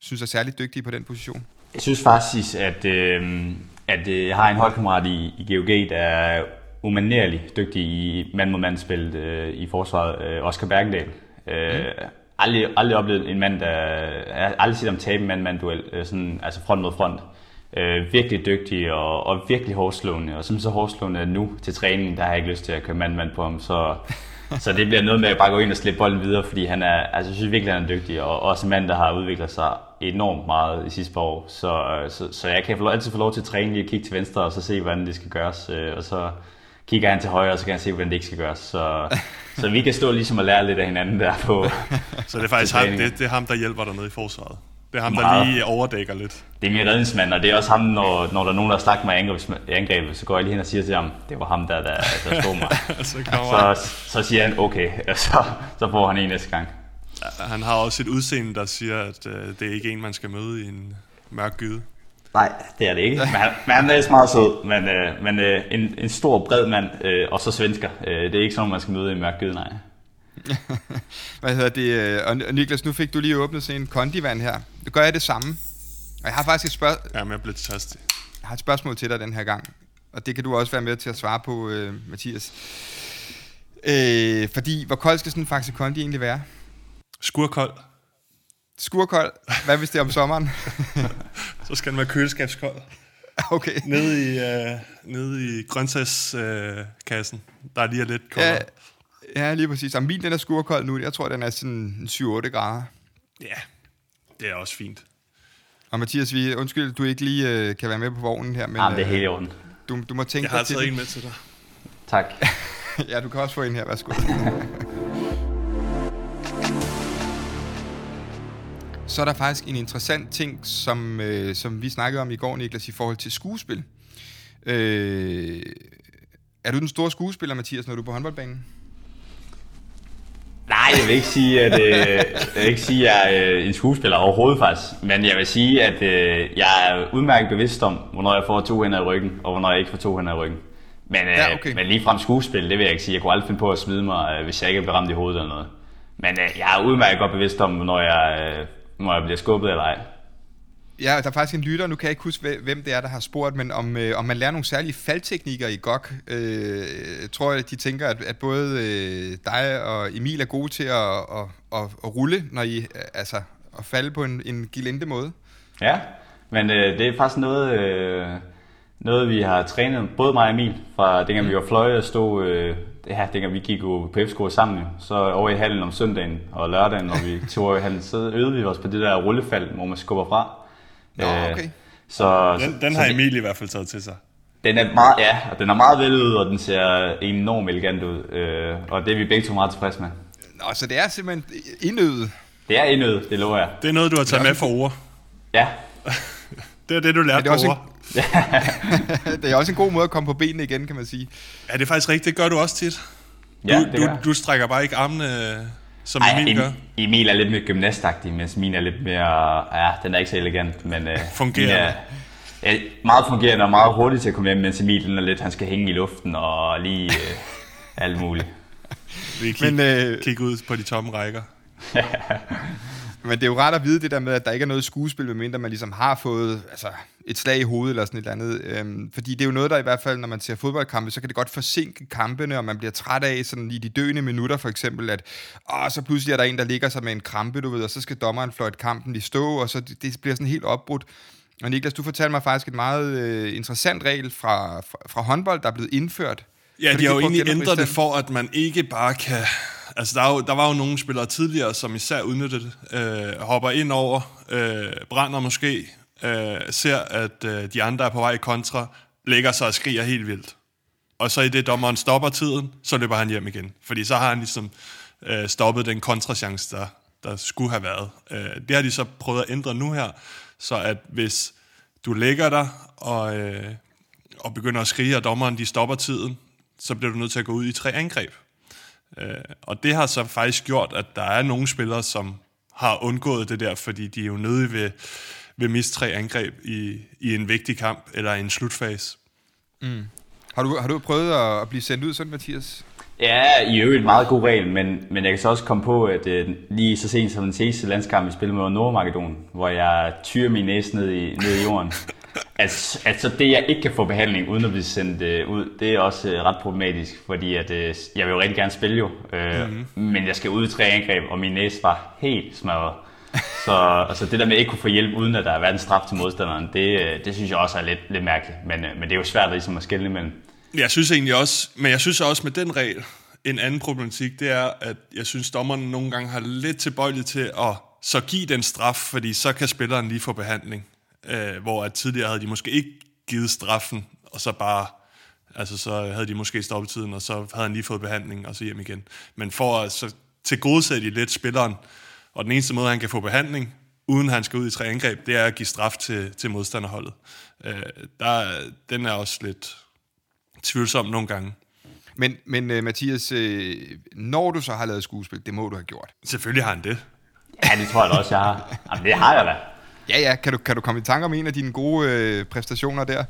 S2: synes er særligt dygtige på den position?
S3: Jeg synes faktisk, at, øh, at øh, jeg har en holdkammerat i, i GOG, der er umanerlig dygtig i mand-mod-mand-spillet øh, i forsvaret. Øh, Oscar Bergendal. Øh, mm. Aldrig, aldrig oplevet en mand, der... Jeg har aldrig set ham tabe en mand-mand-duel, øh, sådan, altså front mod front. Øh, virkelig dygtig og, og virkelig hårdslående, og som så hårdslående nu til træning, der har jeg ikke lyst til at køre mand-mand på ham, så, så det bliver noget med at bare gå ind og slippe bolden videre, fordi han er, altså jeg synes virkelig, han er dygtig, og også en mand, der har udviklet sig enormt meget i sidste par år, så, så, så jeg kan få, altid få lov til at træne lige at kigge til venstre, og så se, hvordan det skal gøres, øh, og så kigger han til højre, og så kan han se, hvordan det ikke skal gøres. Så, så vi kan stå ligesom og lære lidt af hinanden der på
S4: Så det er faktisk ham, det, det er ham, der hjælper dig nede i forsvaret? Det er ham, der lige overdækker lidt.
S3: Det er min redningsmand, og det er også ham, når, når der er nogen, der snakker mig i angrebet, så går jeg lige hen og siger til ham, det var ham, der, der, der stod mig. så, så, så siger han, okay, og så, så får han en næste gang.
S4: Han har også et udseende, der siger, at uh, det er ikke en, man skal møde i en mørk gyde.
S3: Nej, det er det ikke. Men han, men han er meget sød. Men, øh, men øh, en, en stor, bred mand, øh, og så svensker. Øh, det er ikke sådan, man skal møde i mørk gyde, nej.
S2: Hvad hedder det? Øh, og Niklas, nu fik du lige åbnet sådan en kondivand her. Nu gør jeg det samme. Og jeg har faktisk et spørgsmål.
S4: Ja, men jeg bliver tørstig.
S2: Jeg har et spørgsmål til dig den her gang. Og det kan du også være med til at svare på, øh, Mathias. Øh, fordi, hvor kold skal sådan en faktisk kondi egentlig være?
S4: Skurkold.
S2: Skurkold? Hvad hvis det er om sommeren?
S4: så skal den være køleskabskold.
S2: Okay.
S4: Nede i, øh, nede i grøntsagskassen, øh, der er lige lidt koldere.
S2: Ja, ja, lige præcis. Og min den er skurkold nu. Jeg tror, den er sådan 7-8 grader.
S4: Ja, det er også fint.
S2: Og Mathias, vi, undskyld, du ikke lige øh, kan være med på vognen her. Men,
S3: Jamen, det er helt i orden.
S2: Du, du må tænke
S4: Jeg har taget en med til dig.
S3: Tak.
S2: ja, du kan også få en her. Værsgo. så er der faktisk en interessant ting, som, øh, som vi snakkede om i går, Niklas, i forhold til skuespil. Øh, er du den store skuespiller, Mathias, når du er på håndboldbanen?
S3: Nej, jeg vil ikke sige, at øh, jeg vil ikke sige, at jeg er øh, en skuespiller overhovedet faktisk. Men jeg vil sige, at øh, jeg er udmærket bevidst om, hvornår jeg får to hænder i ryggen, og hvornår jeg ikke får to hænder i ryggen. Men, øh, ja, okay. men lige frem skuespil, det vil jeg ikke sige. Jeg kunne aldrig finde på at smide mig, øh, hvis jeg ikke bliver ramt i hovedet eller noget. Men øh, jeg er udmærket godt bevidst om, hvornår jeg, øh, når jeg bliver skubbet eller ej.
S2: Ja, der er faktisk en lytter, nu kan jeg ikke huske, hvem det er, der har spurgt, men om, øh, om man lærer nogle særlige faldteknikker i GOG. Øh, tror jeg, de tænker, at, at både øh, dig og Emil er gode til at, at, at, at rulle, når I, altså, at falde på en, en gilende måde.
S3: Ja, men øh, det er faktisk noget, øh, noget, vi har trænet, både mig og Emil, fra dengang vi var fløje og stod, øh, det her, dengang vi gik på f sammen, så over i hallen om søndagen og lørdagen, når vi tog over i hallen, så øvede vi os på det der rullefald, hvor man skubber fra.
S2: Nå, øh, okay.
S3: Så,
S4: den, den
S3: så
S4: har Emil i hvert fald taget til sig.
S3: Den er meget, ja, og den er meget ud, og den ser enormt elegant ud. Øh, og det er vi begge to meget tilfredse med.
S2: Nå, så det er simpelthen indøvet?
S3: Det er indøvet, det lover jeg.
S4: Det er noget, du har taget med for ord.
S3: Ja.
S4: det er det, du lærte
S2: på
S4: ord.
S2: Det er også en god måde at komme på benene igen, kan man sige.
S4: Ja, det er faktisk rigtigt. Det gør du også tit.
S3: Ja,
S4: du,
S3: det
S4: du, du strækker bare ikke armene som
S3: Ej,
S4: Emil gør?
S3: Emil er lidt mere gymnastagtig, mens min er lidt mere... Ja, den er ikke så elegant, men... Uh,
S4: fungerende. Er,
S3: ja, meget fungerende og meget hurtigt til at komme hjem, mens Emil den er lidt, han skal hænge i luften og lige uh, alt muligt.
S4: Vi kigger men, uh, kig ud på de tomme rækker.
S2: Men det er jo rart at vide det der med, at der ikke er noget skuespil, medmindre man ligesom har fået altså, et slag i hovedet eller sådan et eller andet. Øhm, fordi det er jo noget, der i hvert fald, når man ser fodboldkampe, så kan det godt forsinke kampene, og man bliver træt af sådan i de døende minutter for eksempel, at åh, så pludselig er der en, der ligger sig med en krampe, du ved, og så skal dommeren fløjte kampen i stå, og så det, det bliver sådan helt opbrudt. Og Niklas, du fortalte mig faktisk et meget øh, interessant regel fra, fra, fra håndbold, der er blevet indført.
S4: Ja, de har jo egentlig ændret det for, at man ikke bare kan altså der, er jo, der var jo nogle spillere tidligere, som især udnyttede det, øh, hopper ind over, øh, brænder måske, øh, ser, at øh, de andre er på vej i kontra, lægger sig og skriger helt vildt. Og så i det, dommeren stopper tiden, så løber han hjem igen. Fordi så har han ligesom øh, stoppet den kontrachance, der, der skulle have været. Øh, det har de så prøvet at ændre nu her, så at hvis du lægger dig og, øh, og begynder at skrige, og dommeren de stopper tiden, så bliver du nødt til at gå ud i tre angreb. Øh, og det har så faktisk gjort, at der er nogle spillere, som har undgået det der, fordi de er jo nødige ved, ved miste tre angreb i, i en vigtig kamp eller i en slutfase.
S2: Mm. Har, du, har du prøvet at blive sendt ud sådan, Mathias?
S3: Ja, i øvrigt meget god regel, men, men jeg kan så også komme på, at uh, lige så sent som den seneste landskamp, vi spillede med Nordmakedonien, hvor jeg tyrer min næse ned i, ned i jorden. at, at så det, jeg ikke kan få behandling uden at blive sendt uh, ud, det er også uh, ret problematisk, fordi at, uh, jeg vil jo rigtig gerne spille jo, uh, mm-hmm. men jeg skal ud i tre angreb, og min næse var helt smadret. Så altså det der med at ikke kunne få hjælp, uden at der er været en straf til modstanderen, det, det synes jeg også er lidt, lidt mærkeligt. Men, men det er jo svært ligesom at skille imellem.
S4: Jeg synes egentlig også, men jeg synes også med den regel, en anden problematik, det er, at jeg synes, dommerne nogle gange har lidt tilbøjeligt til at så give den straf, fordi så kan spilleren lige få behandling. Øh, hvor at tidligere havde de måske ikke givet straffen, og så bare, altså så havde de måske stoppet tiden, og så havde han lige fået behandling, og så hjem igen. Men for at så til gode de lidt spilleren, og den eneste måde, han kan få behandling, uden han skal ud i tre angreb, det er at give straf til, til modstanderholdet. Øh, der, den er også lidt tvivlsom nogle gange.
S2: Men, men uh, Mathias, uh, når du så har lavet skuespil, det må du have gjort.
S4: Selvfølgelig har han det.
S3: Ja, det tror jeg også, jeg har. Jamen, det har jeg da.
S2: Ja, ja. Kan du, kan du komme i tanke om en af dine gode uh, præstationer der?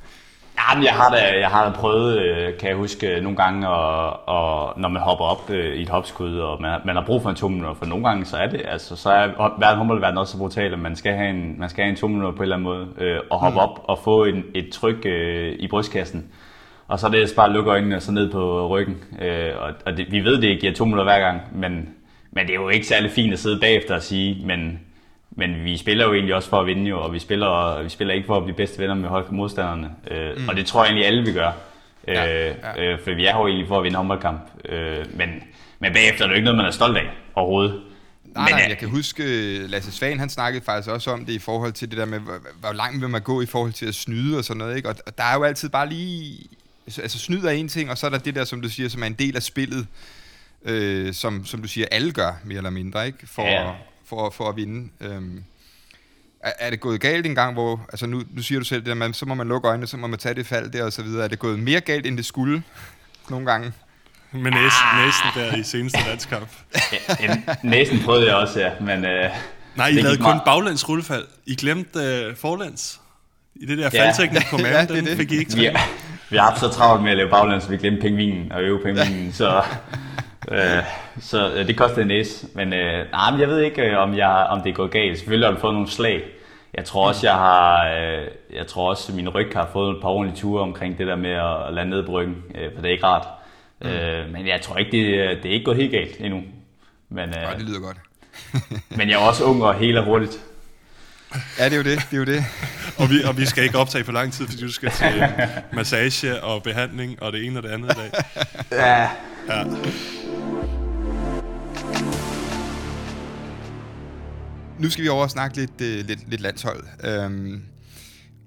S3: Jamen, jeg har da, jeg har da prøvet, kan jeg huske, nogle gange, og, og når man hopper op i et hopskud, og man, man har brug for en minutter, for nogle gange, så er det, altså, så er verden håndboldverden også så brutal, at man skal have en, man skal have en minutter på en eller anden måde, øh, og hoppe mm. op og få en, et tryk øh, i brystkassen. Og så er det bare at lukke øjnene og så ned på ryggen. Øh, og og det, vi ved, det giver minutter hver gang, men, men det er jo ikke særlig fint at sidde bagefter og sige, men, men vi spiller jo egentlig også for at vinde jo, og vi spiller, vi spiller ikke for at blive bedste venner med hold modstanderne. Øh, mm. Og det tror jeg egentlig alle vil gøre. Øh, ja, ja. Øh, for vi er jo egentlig for at vinde håndboldkamp. Øh, men, men bagefter er det jo ikke noget, man er stolt af overhovedet.
S2: Nej, men, nej, jeg kan huske, Lasse Svan, han snakkede faktisk også om det i forhold til det der med, hvor, hvor langt vil man gå i forhold til at snyde og sådan noget, ikke? Og, og der er jo altid bare lige altså snyd er en ting, og så er der det der, som du siger, som er en del af spillet, øh, som, som du siger, alle gør, mere eller mindre, ikke? For, ja. For, for at vinde. Øhm, er, er det gået galt en gang, hvor, altså nu, nu siger du selv det, at så må man lukke øjnene, så må man tage det fald der og så videre. Er det gået mere galt, end det skulle nogle gange?
S4: Med næsen, ah. næsen der i seneste landskamp.
S3: ja, næsen prøvede jeg også, ja, men... Øh,
S4: Nej, I lavede kun meget... baglands rullefald. I glemte øh, forlands. I det der ja. faldteknik på maven, ja, det den det. fik I ikke ja.
S3: Vi har haft så travlt med at lave baglæns, så vi glemte pengvinen og øve pengvinen, så, øh, så øh, det kostede en næse. Men, øh, nej, men jeg ved ikke, øh, om, jeg, om det er gået galt. Selvfølgelig har du fået nogle slag. Jeg tror også, jeg har, øh, jeg tror også, min ryg har fået et par ordentlige ture omkring det der med at lande ned på ryggen, øh, for det er ikke rart. Mm. Øh, men jeg tror ikke, det, det er ikke gået helt galt endnu.
S2: Men, øh, ja, det lyder godt.
S3: men jeg er også ung og helt hurtigt.
S2: Ja, det er jo det. det, er jo det.
S4: og, vi, og vi skal ikke optage for lang tid, fordi du skal til massage og behandling og det ene og det andet i dag.
S3: Ja. ja.
S2: Nu skal vi over og snakke lidt, øh, lidt, lidt landshold. Øhm,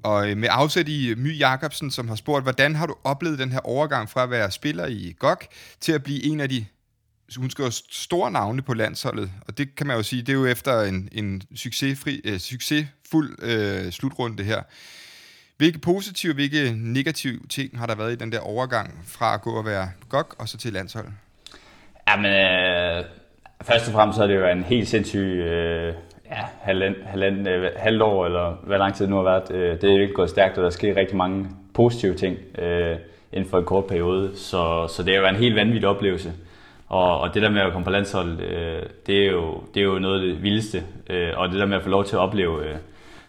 S2: og øh, med afsæt i My Jacobsen, som har spurgt, hvordan har du oplevet den her overgang fra at være spiller i GOG til at blive en af de hun skriver store navne på landsholdet, og det kan man jo sige, det er jo efter en, en succesfri, øh, succesfuld øh, slutrunde her. Hvilke positive og hvilke negative ting har der været i den der overgang fra at gå og være GOG og så til landshold?
S3: Jamen, øh, først og fremmest så er det jo en helt sindssyg øh, ja, halvand, halvand, øh, halvt år, eller hvad lang tid det nu har været. Øh, det er jo ikke gået stærkt, og der sker rigtig mange positive ting øh, inden for en kort periode. Så, så det er jo en helt vanvittig oplevelse. Og, og det der med at komme på landshold, øh, det, er jo, det er jo noget af det vildeste. Øh, og det der med at få lov til at opleve øh,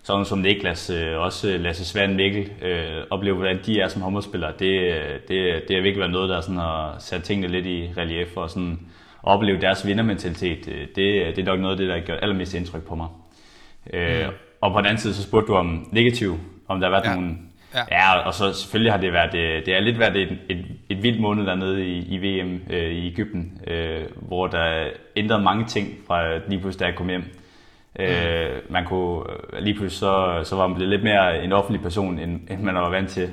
S3: sådan som Niklas, øh, også Lasse Svend Mikkel, øh, opleve hvordan de er som håndboldspillere, det, øh, det, det har virkelig været noget, der sådan har sat tingene lidt i relief og sådan opleve deres vindermentalitet. Øh, det, det er nok noget af det, der har gjort allermest indtryk på mig. Øh, mm. Og på den anden side, så spurgte du om negativ, om der har været ja. nogle Ja. ja, og så selvfølgelig har det været, øh, det er lidt været et, et, et vildt måned dernede i, i VM øh, i Ægypten, øh, hvor der ændrede mange ting fra lige pludselig, da jeg kom hjem. Mm. Øh, man kunne, øh, lige pludselig så, så var man blevet lidt mere en offentlig person, end, end man var vant til.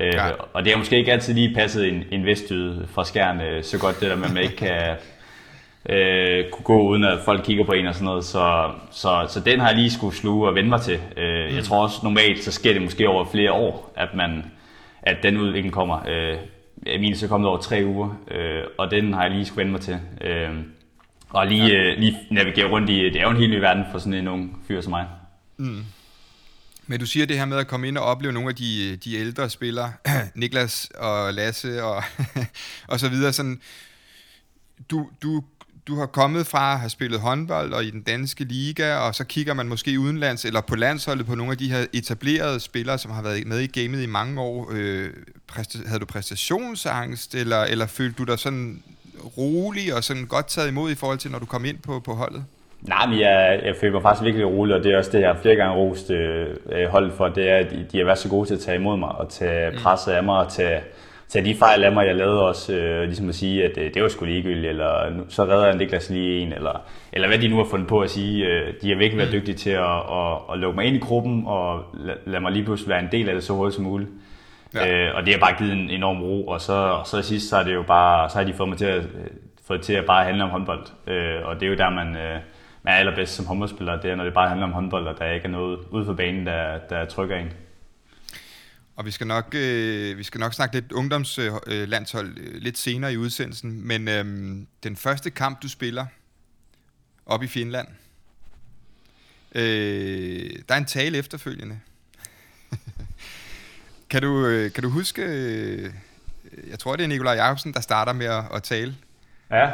S3: Øh, ja. Og det har måske ikke altid lige passet en, en vestjyde fra skærne øh, så godt, det der med, at man ikke kan øh, kunne gå uden at folk kigger på en og sådan noget. Så, så, så den har jeg lige skulle sluge og vende mig til. Øh, mm. Jeg tror også normalt, så sker det måske over flere år, at man at den udvikling kommer. Øh, min så kommet over tre uger, øh, og den har jeg lige skulle vende mig til. Øh, og lige, ja. øh, lige navigere rundt i, det er jo en helt ny verden for sådan en ung fyr som mig. Mm.
S2: Men du siger det her med at komme ind og opleve nogle af de, de ældre spillere, Niklas og Lasse og, og så videre. Sådan, du, du, du har kommet fra at have spillet håndbold og i den danske liga, og så kigger man måske udenlands eller på landsholdet på nogle af de her etablerede spillere, som har været med i gamet i mange år. Øh, havde du præstationsangst, eller, eller følte du dig sådan rolig og sådan godt taget imod i forhold til, når du kom ind på, på holdet?
S3: Nej, men jeg, jeg føler mig faktisk virkelig rolig, og det er også det, jeg har flere gange rost øh, holdet for, det er, at de, de har været så gode til at tage imod mig og tage mm. presset af mig og tage, tage de fejl af mig, jeg lavede også, øh, ligesom at sige, at øh, det var sgu ligegyldigt, eller nu, så redder jeg Niklas lige en, eller, eller hvad de nu har fundet på at sige. Øh, de har virkelig været mm. dygtige til at, at, at lukke mig ind i gruppen og lade lad mig lige pludselig være en del af det så hurtigt som muligt. Ja. Øh, og det har bare givet en enorm ro, og så, og så sidst så er det jo bare, så har de fået mig til at, fået til at bare handle om håndbold. Øh, og det er jo der, man, øh, man er allerbedst som håndboldspiller, det er, når det bare handler om håndbold, og der ikke er noget ude for banen, der, der trykker en.
S2: Og vi skal nok, øh, vi skal nok snakke lidt ungdomslandshold øh, lidt senere i udsendelsen, men øh, den første kamp, du spiller op i Finland, øh, der er en tale efterfølgende. kan, du, øh, kan du huske, øh, jeg tror det er Nikolaj Jacobsen, der starter med at, at tale.
S3: Ja.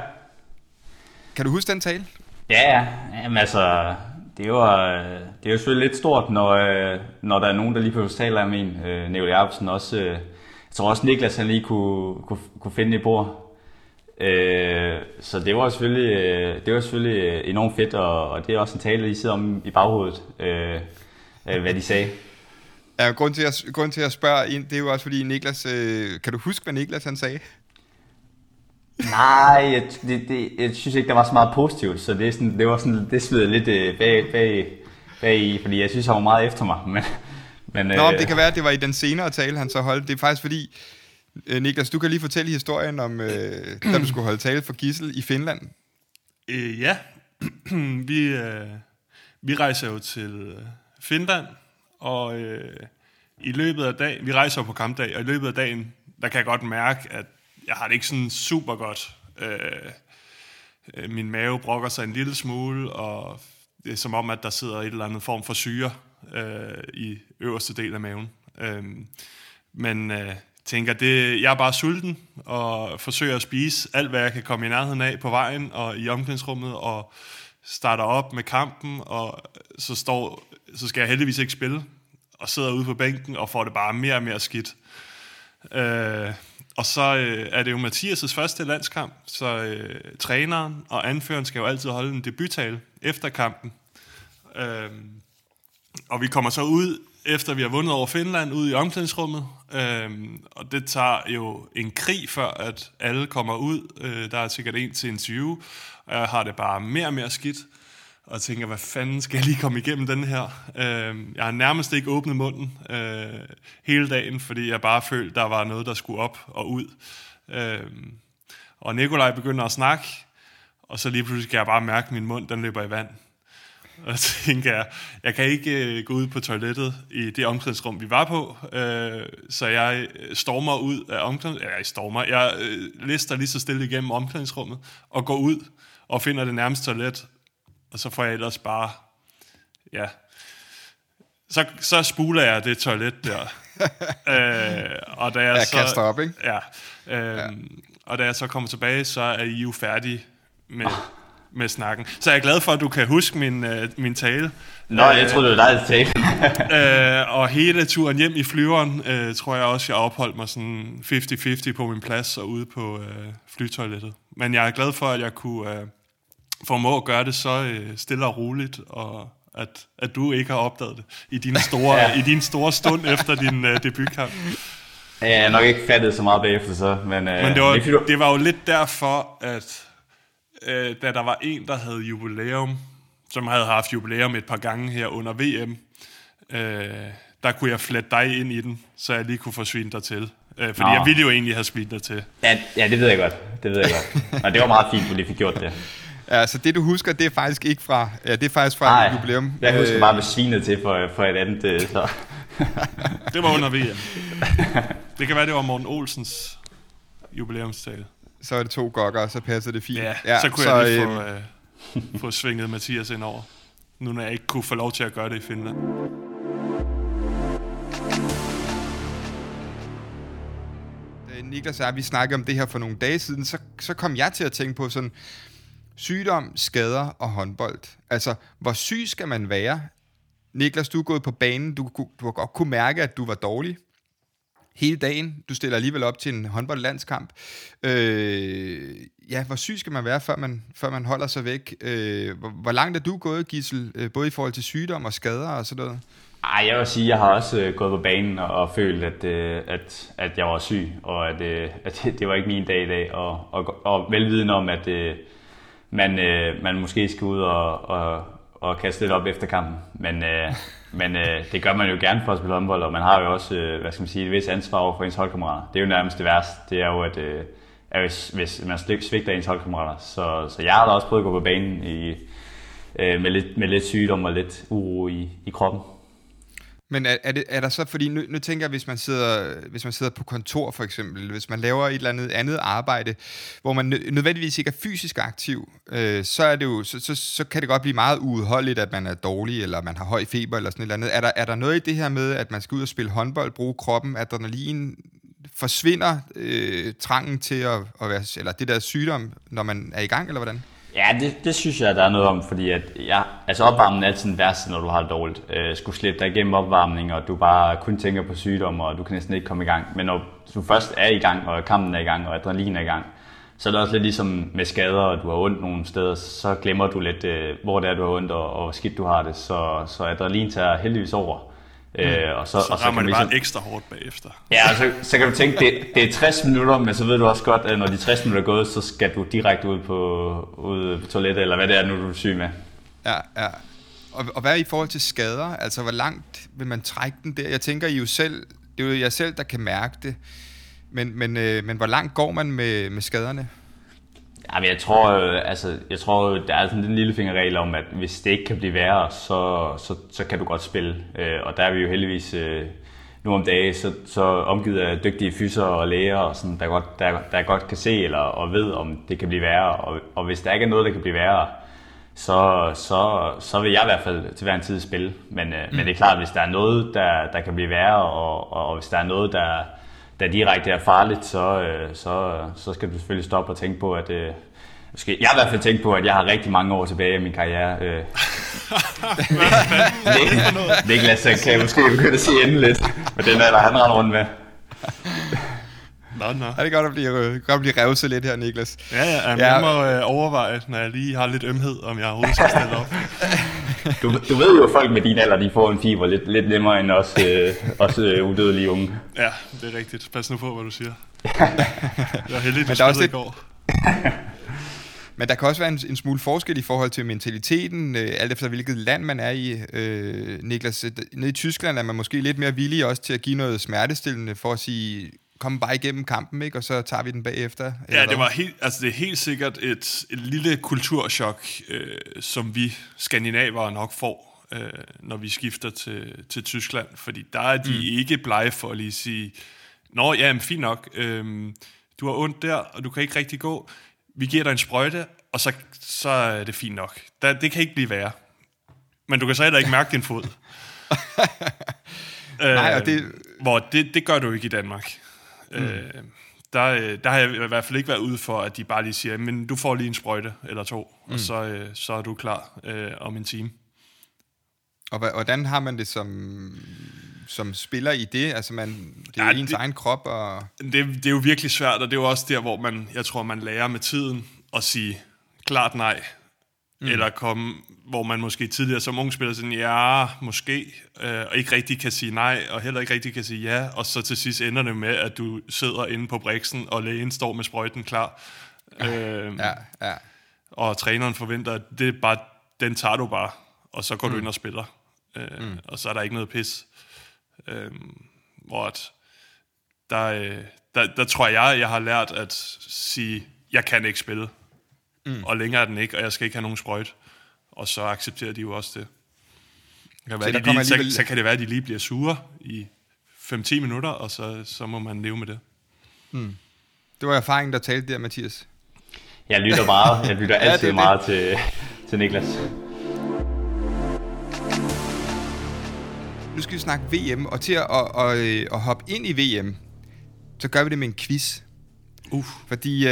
S2: Kan du huske den tale?
S3: Ja, ja. Jamen altså, det var, øh, det er jo selvfølgelig lidt stort, når, øh, når der er nogen, der lige pludselig taler om en. Øh, Neville Jacobsen også. Øh. Jeg tror også, Niklas han lige kunne, kunne, kunne finde et bord. Så det var selvfølgelig, det var selvfølgelig enormt fedt, og, og det er også en tale, der lige sidder om i baghovedet, hvad de sagde.
S2: Ja, grund til, at, grund til at spørge ind, det er jo også fordi Niklas, kan du huske, hvad Niklas han sagde?
S3: Nej, jeg, det, det, jeg synes ikke, der var så meget positivt, så det, er sådan, det var sådan, det smider lidt øh, bag, bag, bag i, fordi jeg synes, han var meget efter mig. Men,
S2: men, Nå, øh, det kan være, at det var i den senere tale, han så holdt. Det er faktisk fordi, øh, Niklas, du kan lige fortælle historien om, øh, da du skulle holde tale for Gissel i Finland.
S4: Øh, ja, vi, øh, vi rejser jo til øh, Finland, og øh, i løbet af dagen, vi rejser på kampdag, og i løbet af dagen, der kan jeg godt mærke, at jeg har det ikke sådan super godt. Øh, øh, min mave brokker sig en lille smule, og det er som om, at der sidder et eller andet form for syre øh, i øverste del af maven. Øh, men øh, tænker, det, jeg er bare sulten, og forsøger at spise alt, hvad jeg kan komme i nærheden af på vejen og i omklædningsrummet, og starter op med kampen, og så, står, så skal jeg heldigvis ikke spille, og sidder ude på bænken og får det bare mere og mere skidt. Øh, og så øh, er det jo Mathias' første landskamp, så øh, træneren og anføreren skal jo altid holde en debuttale efter kampen. Øh, og vi kommer så ud, efter vi har vundet over Finland, ud i omklædningsrummet. Øh, og det tager jo en krig, før at alle kommer ud. Øh, der er sikkert en til interview, og jeg har det bare mere og mere skidt og tænker, hvad fanden skal jeg lige komme igennem den her? Øh, jeg har nærmest ikke åbnet munden øh, hele dagen, fordi jeg bare følte, der var noget, der skulle op og ud. Øh, og Nikolaj begynder at snakke, og så lige pludselig kan jeg bare mærke, at min mund den løber i vand. Og så tænker jeg, jeg kan ikke øh, gå ud på toilettet i det omklædningsrum, vi var på, øh, så jeg øh, stormer ud af omklædningsrummet. Ja, jeg stormer. Jeg øh, lister lige så stille igennem omklædningsrummet og går ud og finder det nærmeste toilet og så får jeg ellers bare, ja, så, så spuler jeg det toilet der. øh, og da jeg,
S2: jeg
S4: så,
S2: kaster op, ikke?
S4: Ja, øh, ja. Og da jeg så kommer tilbage, så er I jo færdige med, med snakken. Så jeg er glad for, at du kan huske min, øh, min tale.
S3: Nå, øh, jeg troede, det var dig, der
S4: talte. øh, og hele turen hjem i flyveren, øh, tror jeg også, jeg opholdt mig sådan 50-50 på min plads og ude på øh, flytoilettet. Men jeg er glad for, at jeg kunne... Øh, formå at gøre det så øh, stille og roligt, og at, at du ikke har opdaget det i din store, ja. i din store stund efter din øh, debutkamp.
S3: Ja, jeg har nok ikke fattet så meget bagefter så, men...
S4: Øh, men det, var, det var jo lidt derfor, at øh, da der var en, der havde jubilæum, som havde haft jubilæum et par gange her under VM, øh, der kunne jeg flette dig ind i den, så jeg lige kunne få svint dig til. Øh, fordi Nå. jeg ville jo egentlig have svint dig til.
S3: Ja, ja, det ved jeg godt. Det ved jeg godt. Og det var meget fint, at du lige fik gjort det.
S2: Ja, så det du husker, det er faktisk ikke fra, ja, det er faktisk fra et jubilæum.
S3: jeg husker bare med svinet til for, for et andet, øh, så.
S4: det var under VM. Det kan være, det var Morten Olsens jubilæumstale.
S2: Så er det to gokker, og så passer det fint.
S4: Ja, ja så kunne så, jeg lige få,
S2: øh,
S4: øh, få svinget Mathias ind over. Nu når jeg ikke kunne få lov til at gøre det i Finland.
S2: Niklas og jeg, vi snakkede om det her for nogle dage siden, så, så kom jeg til at tænke på sådan, sygdom, skader og håndbold. Altså, hvor syg skal man være? Niklas, du er gået på banen, du, du har godt kunne mærke, at du var dårlig hele dagen. Du stiller alligevel op til en håndboldlandskamp. Øh, ja, hvor syg skal man være, før man, før man holder sig væk? Øh, hvor, hvor langt er du gået, Gissel, øh, både i forhold til sygdom og skader og sådan noget?
S3: Ej, jeg vil sige, jeg har også øh, gået på banen og, og følt, at, øh, at, at jeg var syg, og at, øh, at det, det var ikke min dag i dag. Og, og, og velviden om, at øh, man, øh, man måske skal ud og, og, og kaste lidt op efter kampen. Men, øh, men øh, det gør man jo gerne for at spille håndbold, og man har jo også, øh, hvad skal man sige, et vis ansvar over for ens holdkammerater. Det er jo nærmest det værste. Det er jo, at, øh, at hvis, hvis man svigter ens holdkammerater. Så, så jeg har da også prøvet at gå på banen i, øh, med, lidt, med lidt sygdom og lidt uro i, i kroppen.
S2: Men er, er, det, er der så, fordi nu, nu tænker jeg, hvis man, sidder, hvis man sidder på kontor for eksempel, hvis man laver et eller andet andet arbejde, hvor man nødvendigvis ikke er fysisk aktiv, øh, så, er det jo, så, så, så kan det godt blive meget uudholdeligt, at man er dårlig, eller man har høj feber, eller sådan et eller andet. Er der, er der noget i det her med, at man skal ud og spille håndbold, bruge kroppen, adrenalin, forsvinder øh, trangen til at, at være, eller det der sygdom, når man er i gang, eller hvordan?
S3: Ja, det, det synes jeg, der er noget om, fordi at, ja, altså opvarmningen er altid den værste, når du har det dårligt. Øh, skulle slippe dig igennem opvarmning, og du bare kun tænker på sygdom, og du kan næsten ikke komme i gang. Men når du først er i gang, og kampen er i gang, og adrenalin er i gang, så er det også lidt ligesom med skader, og du har ondt nogle steder, så glemmer du lidt, øh, hvor det er, du har ondt, og, og hvor skidt du har det. Så, så adrenalin tager heldigvis over.
S4: Mm. Øh, og så, så og så rammer det bare ligesom, ekstra hårdt bagefter.
S3: Ja, og så, så kan du tænke, det, det er 60 minutter, men så ved du også godt, at når de 60 minutter er gået, så skal du direkte ud på, ud på toilettet, eller hvad det er, nu du er syg med.
S2: Ja, ja. Og, og hvad er i forhold til skader? Altså, hvor langt vil man trække den der? Jeg tænker, I jo selv, det er jo jeg selv, der kan mærke det. Men, men, øh, men hvor langt går man med, med skaderne?
S3: Ja, men jeg tror, øh, altså, jeg tror, der er sådan en lille fingerregel om, at hvis det ikke kan blive værre, så, så, så kan du godt spille. Øh, og der er vi jo heldigvis øh, nu om dagen så, så omgivet af dygtige fyser og læger, og sådan, der, godt, der, der godt kan se eller, og ved, om det kan blive værre. Og, og hvis der ikke er noget, der kan blive værre, så, så, så vil jeg i hvert fald til hver en tid spille. Men, mm. men det er klart, hvis der er noget, der, der kan blive værre, og, og, og hvis der er noget, der, der direkte er farligt, så, øh, så, så skal du selvfølgelig stoppe og tænke på, at øh, Måske, jeg har i hvert fald tænkt på, at jeg har rigtig mange år tilbage i min karriere. Øh. Niklas kan jeg måske begynde at sige endelig lidt, men den er der, han render rundt med.
S2: Nå, nå. Er det godt at blive, øh, godt at blive revset lidt her, Niklas?
S4: Ja, ja, jeg ja. må øh, overveje, når jeg lige har lidt ømhed, om jeg overhovedet skal stille op.
S3: du, du ved jo, at folk med din alder, de får en fiber lidt, lidt nemmere end os, øh, os øh, udødelige unge.
S4: Ja, det er rigtigt. Pas nu på, hvad du siger. jeg er heldig, at du spillede i går.
S2: Men der kan også være en, en smule forskel i forhold til mentaliteten, øh, alt efter hvilket land man er i. Øh, Niklas, nede i Tyskland er man måske lidt mere villig også til at give noget smertestillende for at sige, kom bare igennem kampen, ikke? og så tager vi den bagefter.
S4: Ja, det var helt, altså det er helt sikkert et, et lille kulturschok, øh, som vi skandinavere nok får, øh, når vi skifter til, til Tyskland, fordi der er de mm. ikke blege for at lige sige, nå ja, men fint nok, øh, du har ondt der, og du kan ikke rigtig gå, vi giver dig en sprøjte, og så, så er det fint nok. Der, det kan ikke blive værre. Men du kan så heller ikke mærke din fod.
S2: Nej, og det...
S4: Øh, hvor det, det gør du ikke i Danmark. Mm. Øh, der, der har jeg i hvert fald ikke været ude for, at de bare lige siger, men du får lige en sprøjte eller to, mm. og så, øh, så er du klar øh, om en time.
S2: Og hvordan har man det som, som spiller i det? Altså, man, det er ja, ens det, egen krop. Og...
S4: Det, det er jo virkelig svært, og det er jo også der, hvor man, jeg tror, man lærer med tiden at sige klart nej. Mm. Eller komme, hvor man måske tidligere som ung spiller sådan, ja, måske, øh, og ikke rigtig kan sige nej, og heller ikke rigtig kan sige ja, og så til sidst ender det med, at du sidder inde på briksen, og lægen står med sprøjten klar.
S2: Øh, ja, ja.
S4: Og træneren forventer, at det er bare, den tager du bare, og så går mm. du ind og spiller. Øh, mm. Og så er der ikke noget pis. Øh, hvor at der, øh, der, der tror jeg, jeg har lært at sige, jeg kan ikke spille. Mm. Og længere er den ikke, og jeg skal ikke have nogen sprøjt. Og så accepterer de jo også det. Kan være, så, de lige, alligevel... så, så kan det være, at de lige bliver sure i 5-10 minutter, og så, så må man leve med det.
S2: Mm. Det var erfaringen, der talte der, Mathias.
S3: Jeg lytter meget. Jeg lytter
S2: Ja, det
S3: altid
S2: det.
S3: meget til, til Niklas.
S2: Nu skal vi snakke VM, og til at, at, at, øh, at hoppe ind i VM, så gør vi det med en quiz.
S4: Uh.
S2: Fordi øh,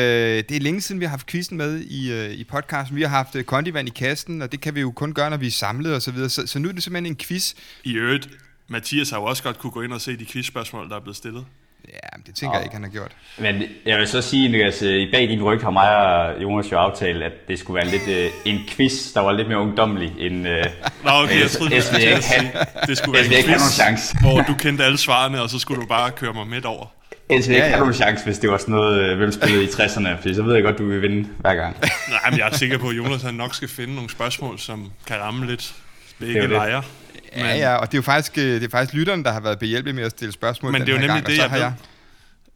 S2: det er længe siden, vi har haft quizzen med i, øh, i podcasten. Vi har haft øh, kondivand i kassen, og det kan vi jo kun gøre, når vi er samlet og så videre. Så, så nu er det simpelthen en quiz.
S4: I øvrigt, Mathias har jo også godt kunne gå ind og se de quizspørgsmål, der er blevet stillet.
S2: Ja, men det tænker jeg ikke, han har gjort.
S3: Men jeg vil så sige, Niklas, øh, bag din ryg har mig og Jonas jo aftalt, at det skulle være lidt øh, en quiz, der var lidt mere ungdommelig end... Øh,
S4: Nå, okay, jeg troede,
S3: have-
S4: det skulle være en quiz, hvor du kendte alle svarene, og så skulle du bare køre mig midt over.
S3: Vil jeg ikke
S2: Ja, ja.
S3: have nogen chance, hvis det var sådan noget, øh, hvem spillede i 60'erne, fordi så ved jeg godt, du vil vinde hver gang.
S4: Nej, men jeg er sikker på, at Jonas han nok skal finde nogle spørgsmål, som kan ramme lidt begge
S3: Det er det.
S4: lejre.
S2: Ja, ja, og det er jo faktisk, øh, det er faktisk lytteren, der har været behjælpelig med at stille spørgsmål
S4: Men det er jo nemlig
S2: gang,
S4: det, jeg
S2: har jeg...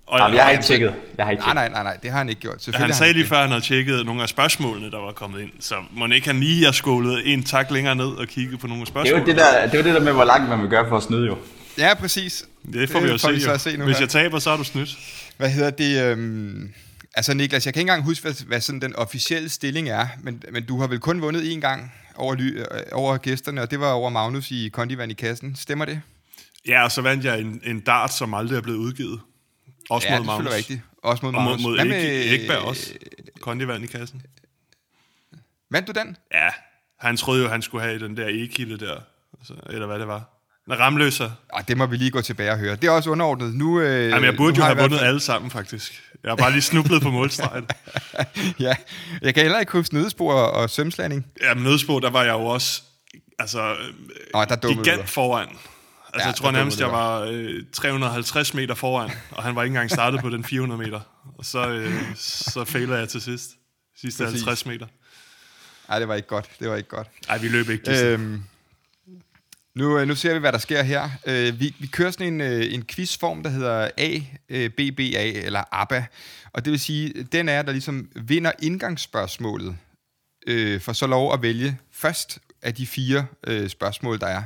S4: Og,
S3: Jamen, jeg har ikke tjekket. Jeg har ikke
S2: Nej,
S3: tjekket.
S2: nej, nej, nej, det har han ikke gjort. Selvfølgelig
S4: han
S2: har
S4: sagde lige
S2: det.
S4: før, han havde tjekket nogle af spørgsmålene, der var kommet ind. Så må ikke han lige har skålet en tak længere ned og kigget på nogle af
S3: Det
S4: spørgsmålene.
S3: er jo det der, det er jo det der med, hvor langt man vil gøre for at snyde jo.
S2: Ja, præcis.
S4: Det får vi jo
S2: får
S4: se.
S2: vi så
S4: jo.
S2: at se nu
S4: Hvis
S2: her.
S4: jeg taber, så er du snydt.
S2: Hvad hedder det? Øhm... Altså Niklas, jeg kan ikke engang huske, hvad, hvad sådan den officielle stilling er, men, men du har vel kun vundet én gang over, ly, øh, over gæsterne, og det var over Magnus i Kondivand i kassen. Stemmer det?
S4: Ja, og så vandt jeg en, en dart, som aldrig er blevet udgivet. Også
S2: ja,
S4: mod
S2: det er
S4: Magnus.
S2: selvfølgelig rigtigt. Også mod
S4: Og mod,
S2: Magnus.
S4: mod
S2: Hvad
S4: Erik, Ekberg også. Kondivand i kassen.
S2: Vandt du den?
S4: Ja, han troede jo, han skulle have den der e-kilde der. Altså, eller hvad det var. En ramløser.
S2: Og det må vi lige gå tilbage og høre. Det er også underordnet. Nu, øh,
S4: Jamen, jeg burde jo have vundet
S2: fald-
S4: alle sammen, faktisk. Jeg har bare lige snublet på målstregen.
S2: Ja, jeg kan heller ikke huske nødspor og sømslagning.
S4: Jamen, nødspor, der var jeg jo også altså,
S2: Nå, der dummede du
S4: gigant
S2: dig.
S4: foran. Altså,
S2: Ja,
S4: ja, jeg tror
S2: der
S4: nærmest, jeg var øh, 350 meter foran, og han var ikke engang startet på den 400 meter. Og så, øh, så fejlede jeg til sidst. Sidste
S2: Præcis.
S4: 50 meter.
S2: Nej, det var ikke godt. Det var ikke godt.
S4: Nej, vi løb ikke det. Øh,
S2: Øhm, nu, øh, nu ser vi, hvad der sker her. Øh, vi, vi kører sådan en, øh, en quizform, der hedder A, øh, B, B, A eller ABBA. Og det vil sige, den er, der ligesom vinder indgangsspørgsmålet, øh, for så lov at vælge først af de fire øh, spørgsmål, der er.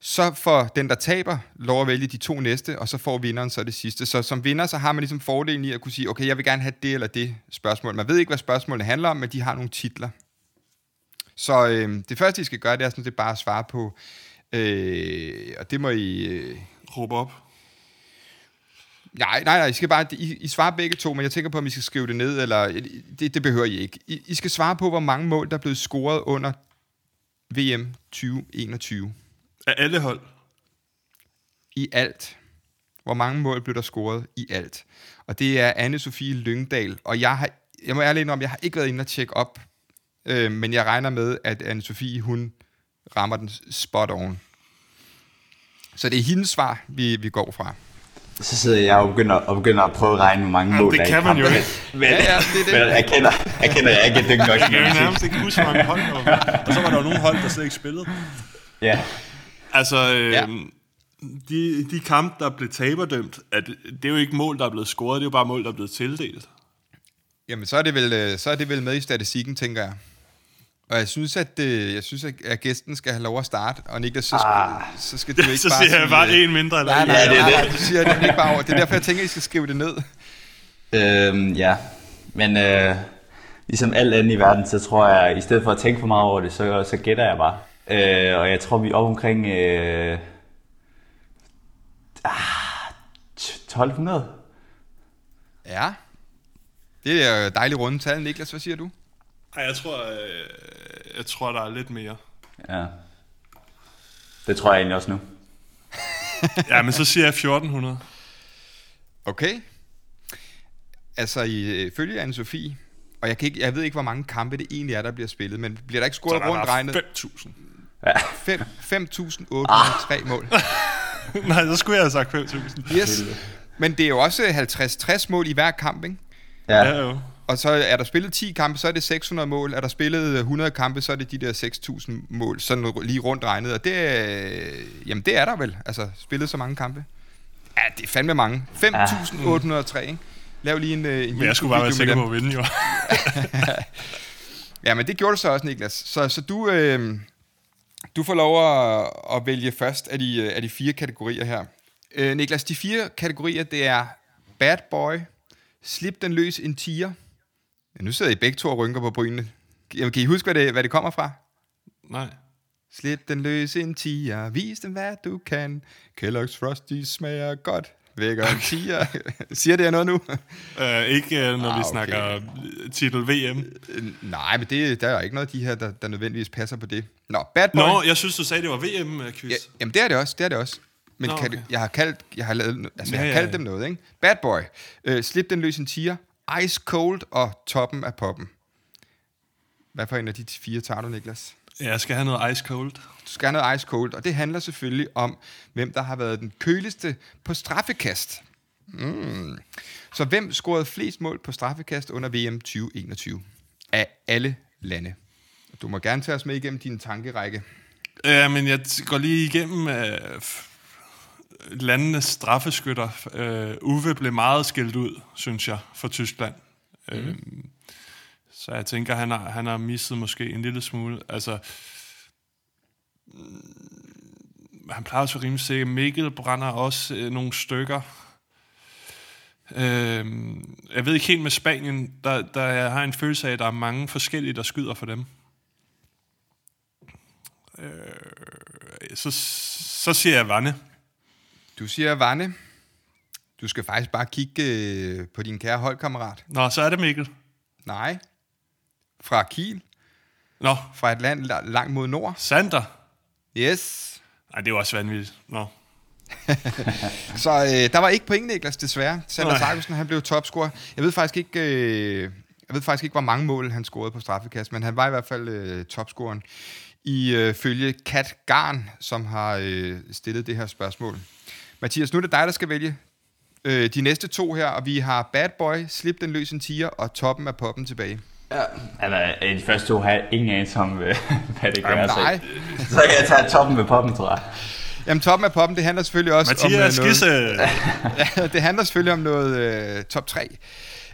S2: Så får den, der taber, lov at vælge de to næste, og så får vinderen så det sidste. Så som vinder, så har man ligesom fordelen i at kunne sige, okay, jeg vil gerne have det eller det spørgsmål. Man ved ikke, hvad spørgsmålene handler om, men de har nogle titler. Så øh, det første, I skal gøre, det er sådan set bare at svare på, øh, og det må I... Øh,
S4: råbe op.
S2: nej, nej, nej, I skal bare, I, I svarer begge to, men jeg tænker på, om I skal skrive det ned, eller det, det behøver I ikke. I, I skal svare på, hvor mange mål, der er blevet scoret under VM 2021.
S4: Af alle hold.
S2: I alt. Hvor mange mål blev der scoret i alt? Og det er Anne-Sophie Lyngdal, og jeg har, jeg må ærligt indrømme, jeg har ikke været inde og tjekke op, øh, men jeg regner med, at Anne-Sophie, hun rammer den spot on. Så det er hendes svar, vi, vi går fra.
S3: Så sidder jeg og begynder, og begynder at prøve at regne, hvor mange
S4: Jamen,
S3: mål
S4: det
S3: er
S4: kan man jo ikke.
S3: Men,
S2: Ja, ja, det er det.
S3: men jeg kender, jeg kender, jeg er ikke dygtig nok.
S4: Jeg kan jo nærmest ikke huske, hvor mange hold der var. Og så var der jo nogle hold, der slet ikke spillede.
S3: Ja.
S4: Altså, øh,
S2: Ja.
S4: ja. de, de kampe, der blev taberdømt, at det er jo ikke mål, der er blevet scoret, det er jo bare mål, der er blevet tildelt.
S2: Jamen, så er det vel, øh, så er det vel med i statistikken, tænker jeg. Og jeg synes, at, øh, jeg synes, at gæsten skal have lov at starte, og Niklas, så skal,
S3: Ah.
S2: så skal du ikke
S4: Så
S2: bare
S4: siger jeg bare
S2: øh,
S4: en mindre. Eller
S2: Nej, nej,
S3: er
S2: nej,
S3: det.
S2: nej, du siger det ikke bare over. Det er derfor, jeg tænker, at I skal skrive det ned.
S3: Øhm, ja. Men øh, ligesom alt andet i verden, så tror jeg, at i stedet for at tænke for meget over det, så, så gætter jeg bare. Øh, og jeg tror, vi er oppe omkring øh, ah, 1200.
S2: Ja. Det er dejligt runde tal. Niklas, hvad siger du?
S4: Ej, jeg tror, øh, jeg tror, der er lidt mere.
S3: Ja. Det tror jeg egentlig også nu.
S4: Ja, men så siger jeg 1400.
S2: Okay. Altså, ifølge Anne-Sophie, og jeg, kan ikke, jeg ved ikke, hvor mange kampe det egentlig er, der bliver spillet, men bliver der ikke scoret
S4: der
S2: rundt regnet
S4: 5.000.
S2: fem- 5.803 mål?
S4: Nej, så skulle jeg have sagt 5.000.
S2: Yes. Men det er jo også 50-60 mål i hver kamp, ikke?
S3: Ja.
S4: Ja, jo.
S2: Og så er der spillet 10 kampe, så er det 600 mål. Er der spillet 100 kampe, så er det de der 6.000 mål, sådan lige rundt regnet. Og det, er- jamen det er der vel, altså spillet så mange kampe. Ja, det er fandme mange. 5.803, ikke? Lav lige en, øh, en
S4: Men jeg skulle bare være sikker på at vinde, jo.
S2: Ja, men det gjorde du så også, Niklas. Så, så du, øh, du får lov at, at vælge først af de, øh, af de fire kategorier her. Øh, Niklas, de fire kategorier, det er Bad Boy, Slip den løs en tiger. Ja, nu sidder I begge to og rynker på brynene. Jamen, Kan I huske, hvad det, hvad det kommer fra?
S4: Nej.
S2: Slip den løs en tiger, vis dem hvad du kan. Kellogg's Frosty smager godt. Vækker en tiger. Siger det noget nu?
S4: Uh, ikke uh, når
S2: Ah,
S4: vi
S2: okay.
S4: snakker titel VM.
S2: Øh, Nej, men det, der er jo ikke noget af de her, der, der nødvendigvis passer på det. Nå, Bad Boy.
S4: Nå, jeg synes, du sagde, det var VM-quiz.
S2: Ja, jamen, det er det også, det er det også. Men
S4: Nå,
S2: kan
S4: okay.
S2: du, jeg har kaldt, jeg har lavet, altså,
S4: Ja,
S2: jeg har
S4: ja,
S2: kaldt
S4: ja.
S2: dem noget, ikke? Bad Boy, øh, Slip den løs en tiger, Ice Cold og Toppen af Poppen. Hvad for en af de fire tager du, Niklas?
S4: Jeg skal have noget ice cold.
S2: Du skal have noget Ice Cold, og det handler selvfølgelig om, hvem der har været den køligste på straffekast. Mm. Så hvem scorede flest mål på straffekast under VM 2021? Af alle lande. Du må gerne tage os med igennem din tankerække.
S4: Ja, men jeg går lige igennem uh, landenes straffeskytter. Uh, Uwe blev meget skældt ud, synes jeg, for Tyskland. Mm. Uh, så jeg tænker, han har, han har misset måske en lille smule. Altså, mm, han plejer være rimelig sikker. Mikkel brænder også uh, nogle stykker. Uh, jeg ved ikke helt med Spanien, der, der jeg har en følelse af, at der er mange forskellige, der skyder for dem. så, så siger jeg Vanne.
S2: Du siger Vanne. Du skal faktisk bare kigge øh, på din kære holdkammerat.
S4: Nå, så er det Mikkel.
S2: Nej. Fra Kiel.
S4: Nå,
S2: Fra et land la- langt mod nord.
S4: Sander.
S2: Yes.
S4: Nej, det er jo også vanvittigt. Nå.
S2: Så øh, der var ikke point, Niklas, desværre. Sander
S4: Nej.
S2: Sargussen, han blev topscorer. Jeg ved faktisk ikke... Øh, jeg ved faktisk ikke, hvor mange mål han scorede på straffekast, men han var i hvert fald øh, topscoren i øh, følge Kat Garn, som har øh, stillet det her spørgsmål. Mathias, nu er det dig, der skal vælge øh, de næste to her, og vi har Bad Boy, Slip den løs en tiger og Toppen af Poppen tilbage.
S3: Ja. Altså, de første to har jeg ingen anelse om, hvad hvad det gør.
S2: Jamen, nej.
S3: Så, så kan jeg tage toppen med poppen, tror jeg.
S2: Jamen, Toppen af Poppen, det handler selvfølgelig også om...
S4: Mathias
S2: øh, noget,
S4: Skisse.
S2: Ja, det handler selvfølgelig om noget øh, top 3.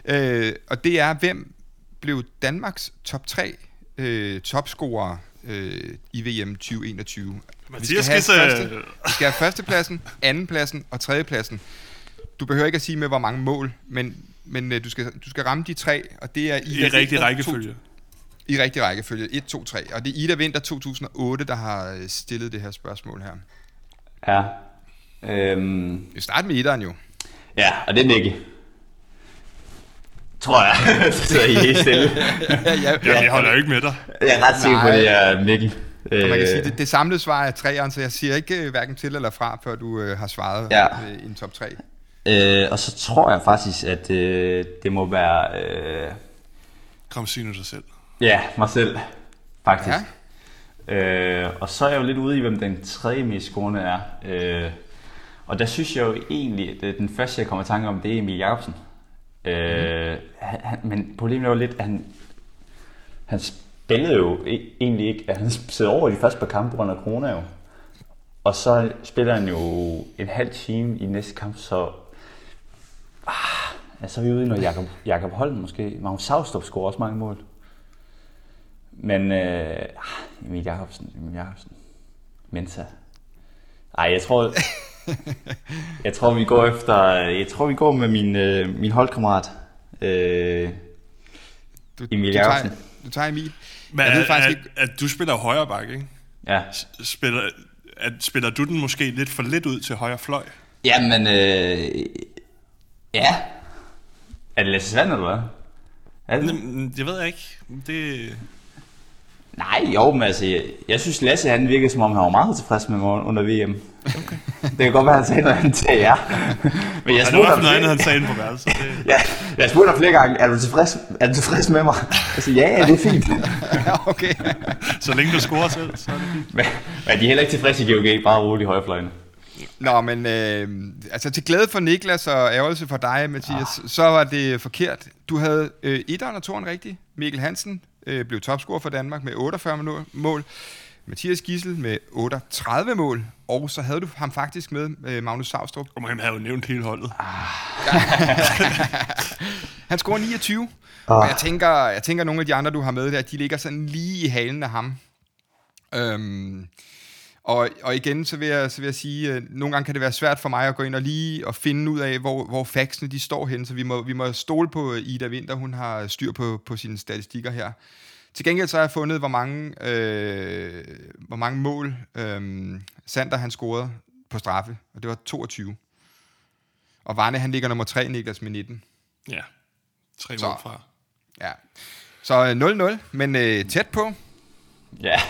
S2: Øh, og det er, hvem blev Danmarks top 3 øh, topscorer øh, i VM 2021? Vi
S4: Mathias
S2: skal have
S4: Skisse.
S2: første- Vi skal have førstepladsen, andenpladsen og tredjepladsen. Du behøver ikke at sige med, hvor mange mål, men, men øh, du, skal, du skal ramme de tre, og det er
S4: I
S2: Ida
S4: rigtig
S2: Winther
S4: rækkefølge.
S2: To, I rigtig rækkefølge. 1, 2, 3. Og det er Ida Vinter 2008, der har øh, stillet det her spørgsmål her.
S3: Ja. Øhm,
S2: Vi starter med Ideren jo.
S3: ja, og det er Nicky. Tror jeg. så sidder I helt stille.
S2: ja, ja,
S4: Ja, jeg holder jo ikke med dig.
S3: Jeg er ret sikker på, det er Nicky.
S2: Og man kan
S3: Øh,
S2: sige, det, det samlede svar er træeren, så jeg siger ikke øh, hverken til eller fra, før du øh, har svaret
S3: Ja.
S2: øh, i en top 3.
S3: øh, og så tror jeg faktisk, at øh, det må være... Øh,
S4: Kom, sig nu dig selv.
S3: ja, mig selv. Faktisk.
S2: Ja.
S3: Øh, og så er jeg jo lidt ude i, hvem den tredje mest scorende er. Øh, og der synes jeg jo egentlig, at den første, jeg kommer i tanke om, det er Emil Jacobsen. Øh, han, han, men problemet var lidt, at han, han spillede jo e-, egentlig ikke, at han sidder over i de første par kampe under corona jo. Og så spiller han jo en halv time i næste kamp, så... Ah, ja, så er vi ude i noget Jakob, Jakob Holm måske. Magnus Savstrup scorer også mange mål. Men øh, ah, Emil Jacobsen, Emil Jacobsen. Mensa. Ej, jeg tror, jeg tror vi går efter, jeg tror vi går med min, øh, min holdkammerat. Øh,
S2: Du,
S3: Emil
S2: du, tager,
S3: Jacobsen.
S2: du tager Emil.
S4: Men
S2: Jeg ved
S4: at,
S2: faktisk
S4: at,
S2: ikke-
S4: at, du spiller højre bakke, ikke?
S3: ja.
S4: Spiller, at, spiller du den måske lidt for lidt ud til højre fløj?
S3: Jamen, øh, ja. Er det Lasse Svand, eller hvad? Er det?
S4: Jamen, Det ved jeg ikke. Det,
S3: Nej, jo, men altså, jeg, jeg synes Lasse, han virkede som om, han var meget tilfreds med mig under VM. Okay. det kan godt være, han sagde noget andet til jer. men jeg spurgte ham flere-
S4: han sagde på værelset. Det,
S3: Ja, jeg spurgte ham flere gange, er du tilfreds, er du tilfreds med mig? Jeg siger, ja, ja, det er fint.
S2: Ja, okay.
S4: så længe du scorer selv, så er det fint.
S3: men, men de er heller ikke tilfredse i GOG, bare roligt i højrefløjene.
S2: Nå, men øh, altså til glæde for Niklas og ærgelse for dig, Mathias, ah. så var det forkert. Du havde øh, etteren og toeren rigtigt. Mikkel Hansen øh, blev topscorer for Danmark med 48 mål-. Mathias Gissel med 38 mål. Og så havde du ham faktisk med, øh, Magnus Savstrup.
S4: Og man havde jo nævnt hele holdet.
S2: Han scorer 29. Ah. Og jeg tænker, jeg tænker, at nogle af de andre, du har med der, de ligger sådan lige i halen af ham. Øhm, Og, og igen, så vil, jeg, så vil jeg sige, at nogle gange kan det være svært for mig at gå ind og lige og finde ud af, hvor, hvor faxene de står hen, så vi må, vi må stole på Ida Winter, hun har styr på, på sine statistikker her. Til gengæld så har jeg fundet, hvor mange, øh, hvor mange mål øh, Sander han scorede på straffe, og det var 22. Og Varne han ligger nummer 3, Niklas, med 19.
S4: Ja, tre
S2: Så.
S4: mål fra.
S2: Ja. Så øh, 0-0, men øh, tæt på.
S3: Ja.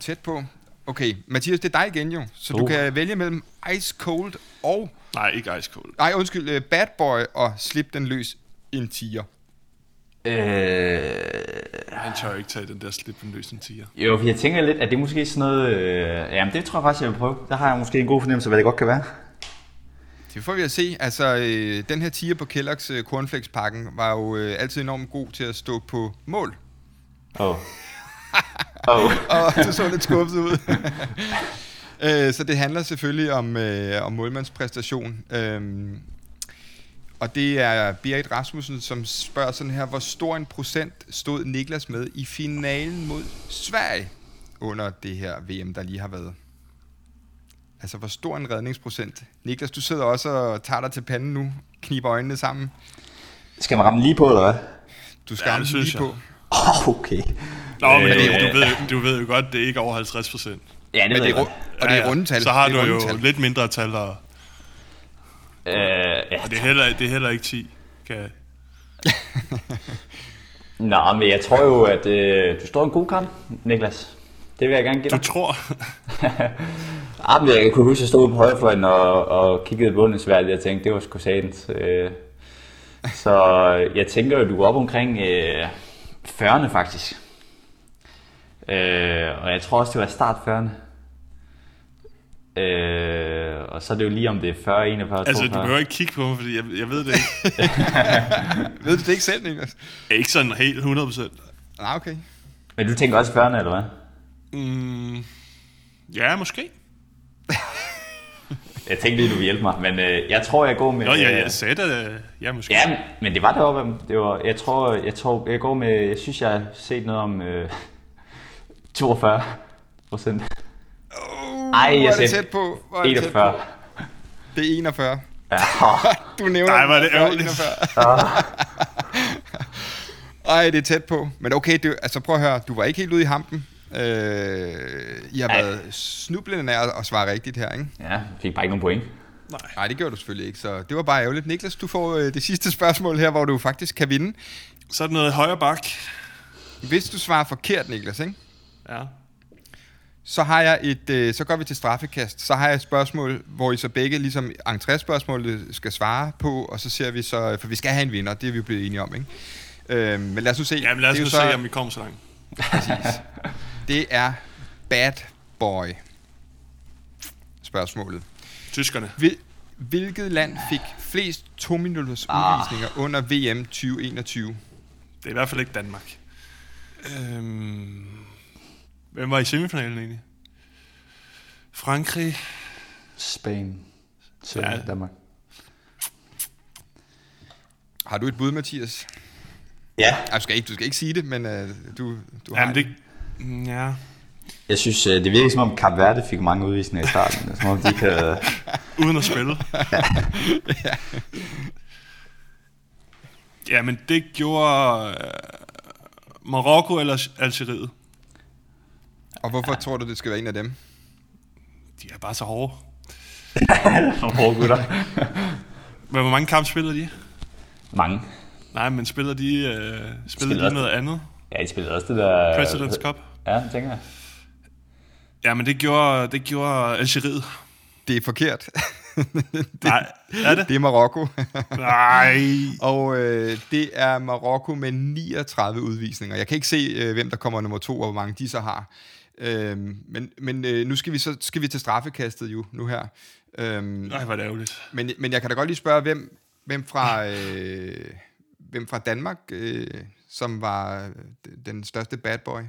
S2: Tæt på. Okay, Mathias, det er dig igen jo. Så du
S3: Uh.
S2: kan vælge mellem Ice Cold og...
S4: Nej, ikke Ice Cold.
S2: Nej, undskyld, øh, Bad Boy og Slip den løs en tiger.
S3: Øh,
S4: Han tør ikke tage den der slip en løsning tiger.
S3: jo, for jeg tænker lidt, at det er måske sådan noget... Øh, jamen, det tror jeg faktisk, jeg vil prøve. Der har jeg måske en god fornemmelse af, hvad det godt kan være.
S2: Det får vi at se. Altså, øh, den her tiger på Kellogg's øh, cornflakespakken var jo øh, altid enormt god til at stå på mål.
S3: Åh. Oh. Oh.
S2: Og du så lidt skuffet ud. øh, så det handler selvfølgelig om, øh, om målmandspræstation. Øhm, og det er Berit Rasmussen, som spørger sådan her, hvor stor en procent stod Niklas med i finalen mod Sverige under det her VM, der lige har været? Altså, hvor stor en redningsprocent? Niklas, du sidder også og tager dig til panden nu, kniber øjnene sammen.
S3: Skal man ramme lige på, eller hvad?
S2: Du skal
S4: Ja, det
S2: lige
S4: jeg.
S2: på.
S3: Oh, okay.
S4: Nå, men
S3: Øh,
S4: du, du, ved, du ved jo godt, det er ikke over 50 procent.
S3: Ja, det
S2: Men
S3: ved
S2: det
S3: jeg
S2: er,
S3: godt.
S2: ru- og det er rundetal.
S4: Så har du jo
S2: rundetal.
S4: lidt mindre tal, og,
S3: Øh, ja.
S4: og det, er heller, det er heller ikke 10. Kan, jeg-
S3: Nå, men jeg tror jo, at øh, du står en god kamp, Niklas. Det vil jeg gerne give
S4: du
S3: dig.
S4: tror,
S3: Ah, men jeg kunne huske, at jeg stod på højrefløjen og, og kiggede på den svært, jeg tænkte, det var sgu satans. Øh, så jeg tænker jo, du er op omkring øh, 40'erne faktisk. Øh, og jeg tror også, det var start 40'erne. Øh, og så er det jo lige om det er 40, 41,
S4: altså du
S3: 42.
S4: behøver ikke kigge på mig, fordi jeg, jeg ved det ikke.
S2: Ved du det ikke selv, Niklas?
S4: ikke sådan helt 100 procent.
S2: Nej, okay.
S3: Men du tænker også 40'erne, eller hvad?
S4: Mm, ja, måske.
S3: Jeg tænkte lige, du ville hjælpe mig, men øh, jeg tror, jeg går med...
S4: Nå, ja,
S3: øh,
S4: jeg sagde det. Ja, måske.
S3: Ja, men- det var deroppe. Det var, jeg tror, jeg tror, jeg går med, jeg synes, jeg har set noget om øh, 42 procent.
S2: Uh,
S3: Ej, jeg
S2: er det tæt på. Hvor er det tæt
S3: 41.
S2: på. Det er 41.
S3: Ja,
S2: Du nævner
S4: Nej, er det ærgerligt.
S2: 41. Ej, det er tæt på. Men okay, du, altså prøv at høre. Du var ikke helt ude i hampen. Øh, I har
S3: Ej.
S2: været snublende nær at svare rigtigt her, ikke?
S3: ja, fik bare ikke nogen point.
S4: Nej.
S2: Nej, det gjorde du selvfølgelig ikke, så det var bare ærgerligt. Niklas, du får øh, det sidste spørgsmål her, hvor du faktisk kan vinde.
S4: Så er det noget højre bak.
S2: Hvis du svarer forkert, Niklas, ikke?
S4: Ja.
S2: så har jeg et, øh, så går vi til straffekast. Så har jeg et spørgsmål, hvor I så begge ligesom entréspørgsmålet skal svare på, og så ser vi så, for vi skal have en vinder, det er vi jo blevet enige om, ikke? Øh, men lad os nu se.
S4: Jamen lad os
S2: det
S4: nu
S2: så,
S4: se, om vi kommer så langt.
S2: Det er bad boy spørgsmålet.
S4: Tyskerne.
S2: Hvil, hvilket land fik flest to minutters udvisninger under VM 2021?
S4: Det er i hvert fald ikke Danmark. Øhm, hvem var i semifinalen egentlig? Frankrig.
S3: Spain. Så
S4: Ja.
S3: Danmark.
S2: Har du et bud, Mathias?
S3: Ja.
S2: Ej, du, skal ikke, du skal ikke sige det, men øh, du, du har
S4: Jamen det... Ja.
S3: Jeg synes, øh, det virker som om Kap Verde fik mange udvisninger i starten. Som om de kan...
S4: Uden at spille. ja, men det gjorde øh, Marokko eller Algeriet.
S2: Og hvorfor tror du, det skal være en af dem?
S4: De er bare så hårde.
S3: Nogle hårde gutter.
S4: Men hvor mange kampe spiller de?
S3: Mange.
S4: Nej, men spiller de, øh, spiller
S3: Spiller
S4: de noget andet?
S3: Ja, de spillede også det der...
S4: President's Cup?
S3: Ja, det tænker jeg.
S4: Ja, men det gjorde, det gjorde Algeriet.
S2: Det er forkert.
S4: Nej, er det?
S2: det er Marokko.
S4: Nej.
S2: og øh, det er Marokko med 39 udvisninger. Jeg kan ikke se, øh, hvem der kommer nummer to, og hvor mange de så har. Øhm, men men øh, nu skal vi så skal vi til straffekastet jo, nu her. Øhm,
S4: Nej, hvor er det ærgerligt.
S2: men, men jeg kan da godt lige spørge, hvem, hvem, fra, øh, hvem fra Danmark, øh, som var den største bad boy?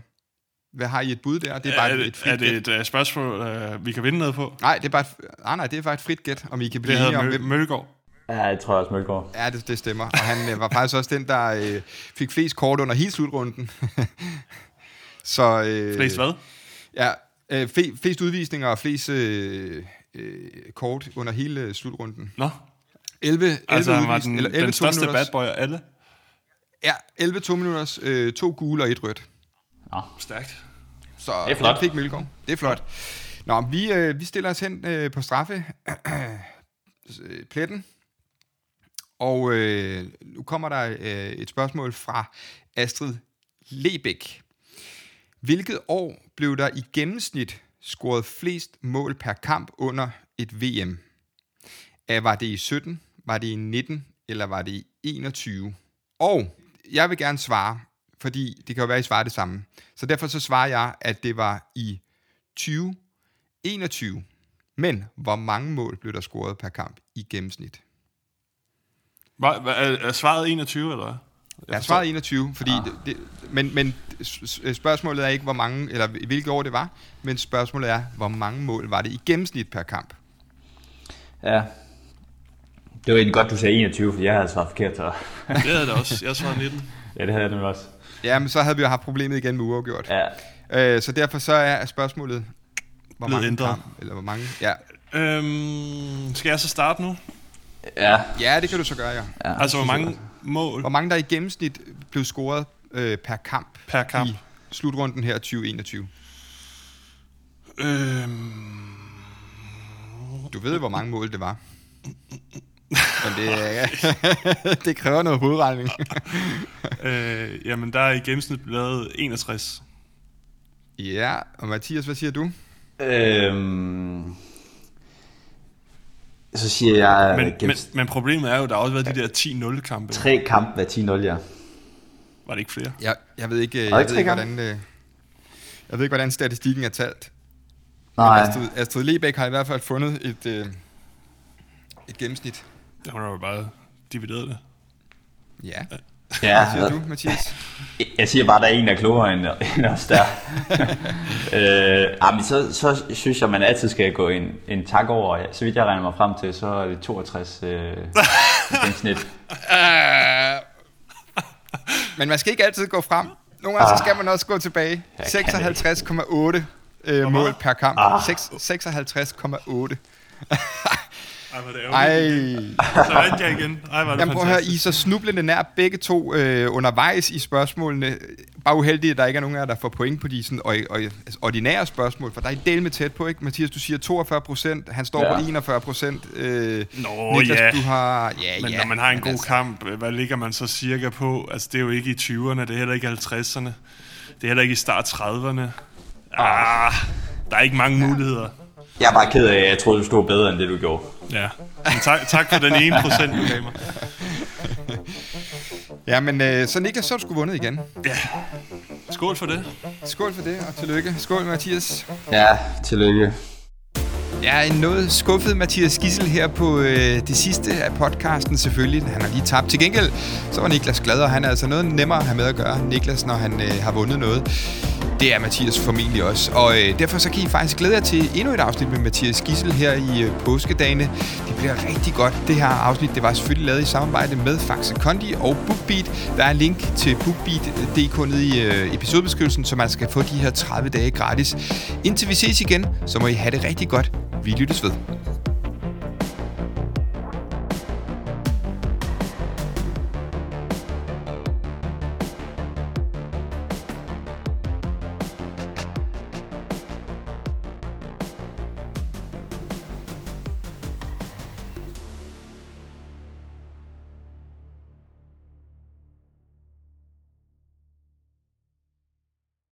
S2: Hvad har I et bud der? Det er bare
S4: er,
S2: et,
S4: det,
S2: et frit
S4: er det et uh, spørgsmål, uh, vi kan vinde noget på?
S2: Nej, det er bare et, nej, nej, det er bare et frit gæt, om I kan blive
S4: Det
S2: enige om,
S4: Mø- Mølgaard.
S3: Ja, jeg tror også Mølgaard.
S2: Ja, det, det stemmer. Og han øh, var faktisk også den, der øh, fik flest kort under hele slutrunden. så, øh,
S4: Flest hvad?
S2: Ja, Øh, fe, flest udvisninger og flest øh, øh, kort under hele slutrunden.
S4: Nå,
S2: 11, 11
S4: altså han var
S2: udvis-
S4: den,
S2: eller 11
S4: den største
S2: to
S4: bad boy af alle.
S2: Ja, 11 to minutters, øh, to gule og et rødt.
S4: Stærkt.
S2: Så
S3: Det er flot.
S2: fik Mølgaard. Det er flot. Nå, vi, øh, vi stiller os hen øh, på straffe øh, pletten. Og øh, nu kommer der øh, et spørgsmål fra Astrid Lebæk. Hvilket år blev der i gennemsnit scoret flest mål per kamp under et VM? Var det i 17, var det i 19, eller var det i 21? Og jeg vil gerne svare, fordi det kan jo være, at I svarer det samme. Så derfor så svarer jeg, at det var i 2021. Men hvor mange mål blev der scoret per kamp i gennemsnit?
S4: Var, var, er, er svaret 21, eller hvad?
S2: Jeg har svaret 21, fordi ah. det, det, men, men s- spørgsmålet er ikke, hvor mange, eller hvilket år det var, men spørgsmålet er, hvor mange mål var det i gennemsnit per kamp?
S3: Ja. Det var egentlig godt, du sagde 21, for jeg havde svaret forkert. Så.
S4: Det havde jeg da også. Jeg svarede 19.
S3: ja, det havde jeg nemlig også.
S2: Ja, men så havde vi jo haft problemet igen med uafgjort.
S3: Ja.
S2: Øh, så derfor så er spørgsmålet, hvor
S4: Blevet
S2: mange
S4: ændret.
S2: kamp, eller hvor mange... Ja.
S4: Øhm, skal jeg så starte nu?
S3: Ja.
S2: ja, det kan du så gøre, ja.
S3: ja.
S4: Altså, hvor mange mål
S2: Hvor mange der i gennemsnit blev scoret øh, per kamp
S4: per kamp?
S2: i slutrunden her 2021?
S4: Øhm,
S2: Du ved, hvor mange mål det var. Men det, det kræver noget hovedregning.
S4: øh, jamen, der er i gennemsnit blevet lavet 61.
S2: ja, og Mathias, hvad siger du?
S3: Øhm, så siger jeg
S4: Men,
S3: men,
S4: men, men problemet er jo, at der har også været de der 10-0 kampe.
S3: tre kampe hver 10-0, ja.
S4: Var det ikke flere?
S2: Jeg, jeg ved ikke, jeg
S3: Var det
S2: ved
S3: ikke
S2: hvordan, øh, jeg ved ikke, hvordan statistikken er talt.
S3: Nej,
S2: Astrid, Astrid Lebæk har i hvert fald fundet et, øh, et gennemsnit.
S4: Der har jo bare divideret det.
S2: Ja,
S3: ja,
S2: hvad siger du, Mathias?
S3: jeg siger bare, at der er en, der er klogere end, end os der. øh, ah, men så, så synes jeg, man altid skal gå en, en tak over. Så vidt jeg regner mig frem til, så er det 62 øh, i gennemsnit.
S2: Øh, Men man skal ikke altid gå frem. Nogle gange så skal man også gå tilbage.
S3: Jeg kan det
S2: 56,8 øh, mål per kamp.
S3: Ah.
S2: Seks- 56,8.
S4: Ej, er det
S2: Ej.
S4: ærgerligt. Så vandt jeg igen. Ej, er det
S2: Jamen prøv at høre. I er så snublende nær begge to øh, undervejs i spørgsmålene. Bare uheldigt, at der ikke er nogen af jer, der får point på de sådan, og, og, altså, ordinære spørgsmål, for der er en del med tæt på, ikke? Mathias, du siger 42 procent, han står
S3: Ja.
S2: på 41 procent. Øh,
S4: Nå,
S2: Niklas,
S4: ja.
S2: du har... Ja,
S4: Men
S2: ja,
S4: når man har en god
S2: altså,
S4: kamp, øh, hvad ligger man så cirka på? Altså, det er jo ikke i 20'erne, det er heller ikke i 50'erne. Det er heller ikke i start 30'erne. Ah, der er ikke mange muligheder.
S3: Jeg er bare ked af, at jeg troede, du stod bedre end det, du gjorde.
S4: Ja. Men tak, tak for den ene procent, du gav mig.
S2: Ja, men øh, så Niklas, så du sgu vundet igen.
S4: Ja. Skål for det.
S2: Skål for det, og tillykke. Skål, Mathias.
S3: Ja, tillykke.
S2: Jeg er noget skuffet Mathias Gissel her på øh, det sidste af podcasten selvfølgelig. Han har lige tabt. Til gengæld så var Niklas glad, og han er altså noget nemmere at have med at gøre, Niklas, når han øh, har vundet noget. Det er Mathias formentlig også. Og øh, derfor så kan I faktisk glæde jer til endnu et afsnit med Mathias Gissel her i øh, påskedagene. Det bliver rigtig godt. Det her afsnit det var selvfølgelig lavet i samarbejde med Faxe Kondi og BookBeat. Der er en link til BookBeat.dk nede i øh, episodebeskrivelsen, så man skal få de her 30 dage gratis. Indtil vi ses igen, så må I have det rigtig godt. Vi lyttes ved.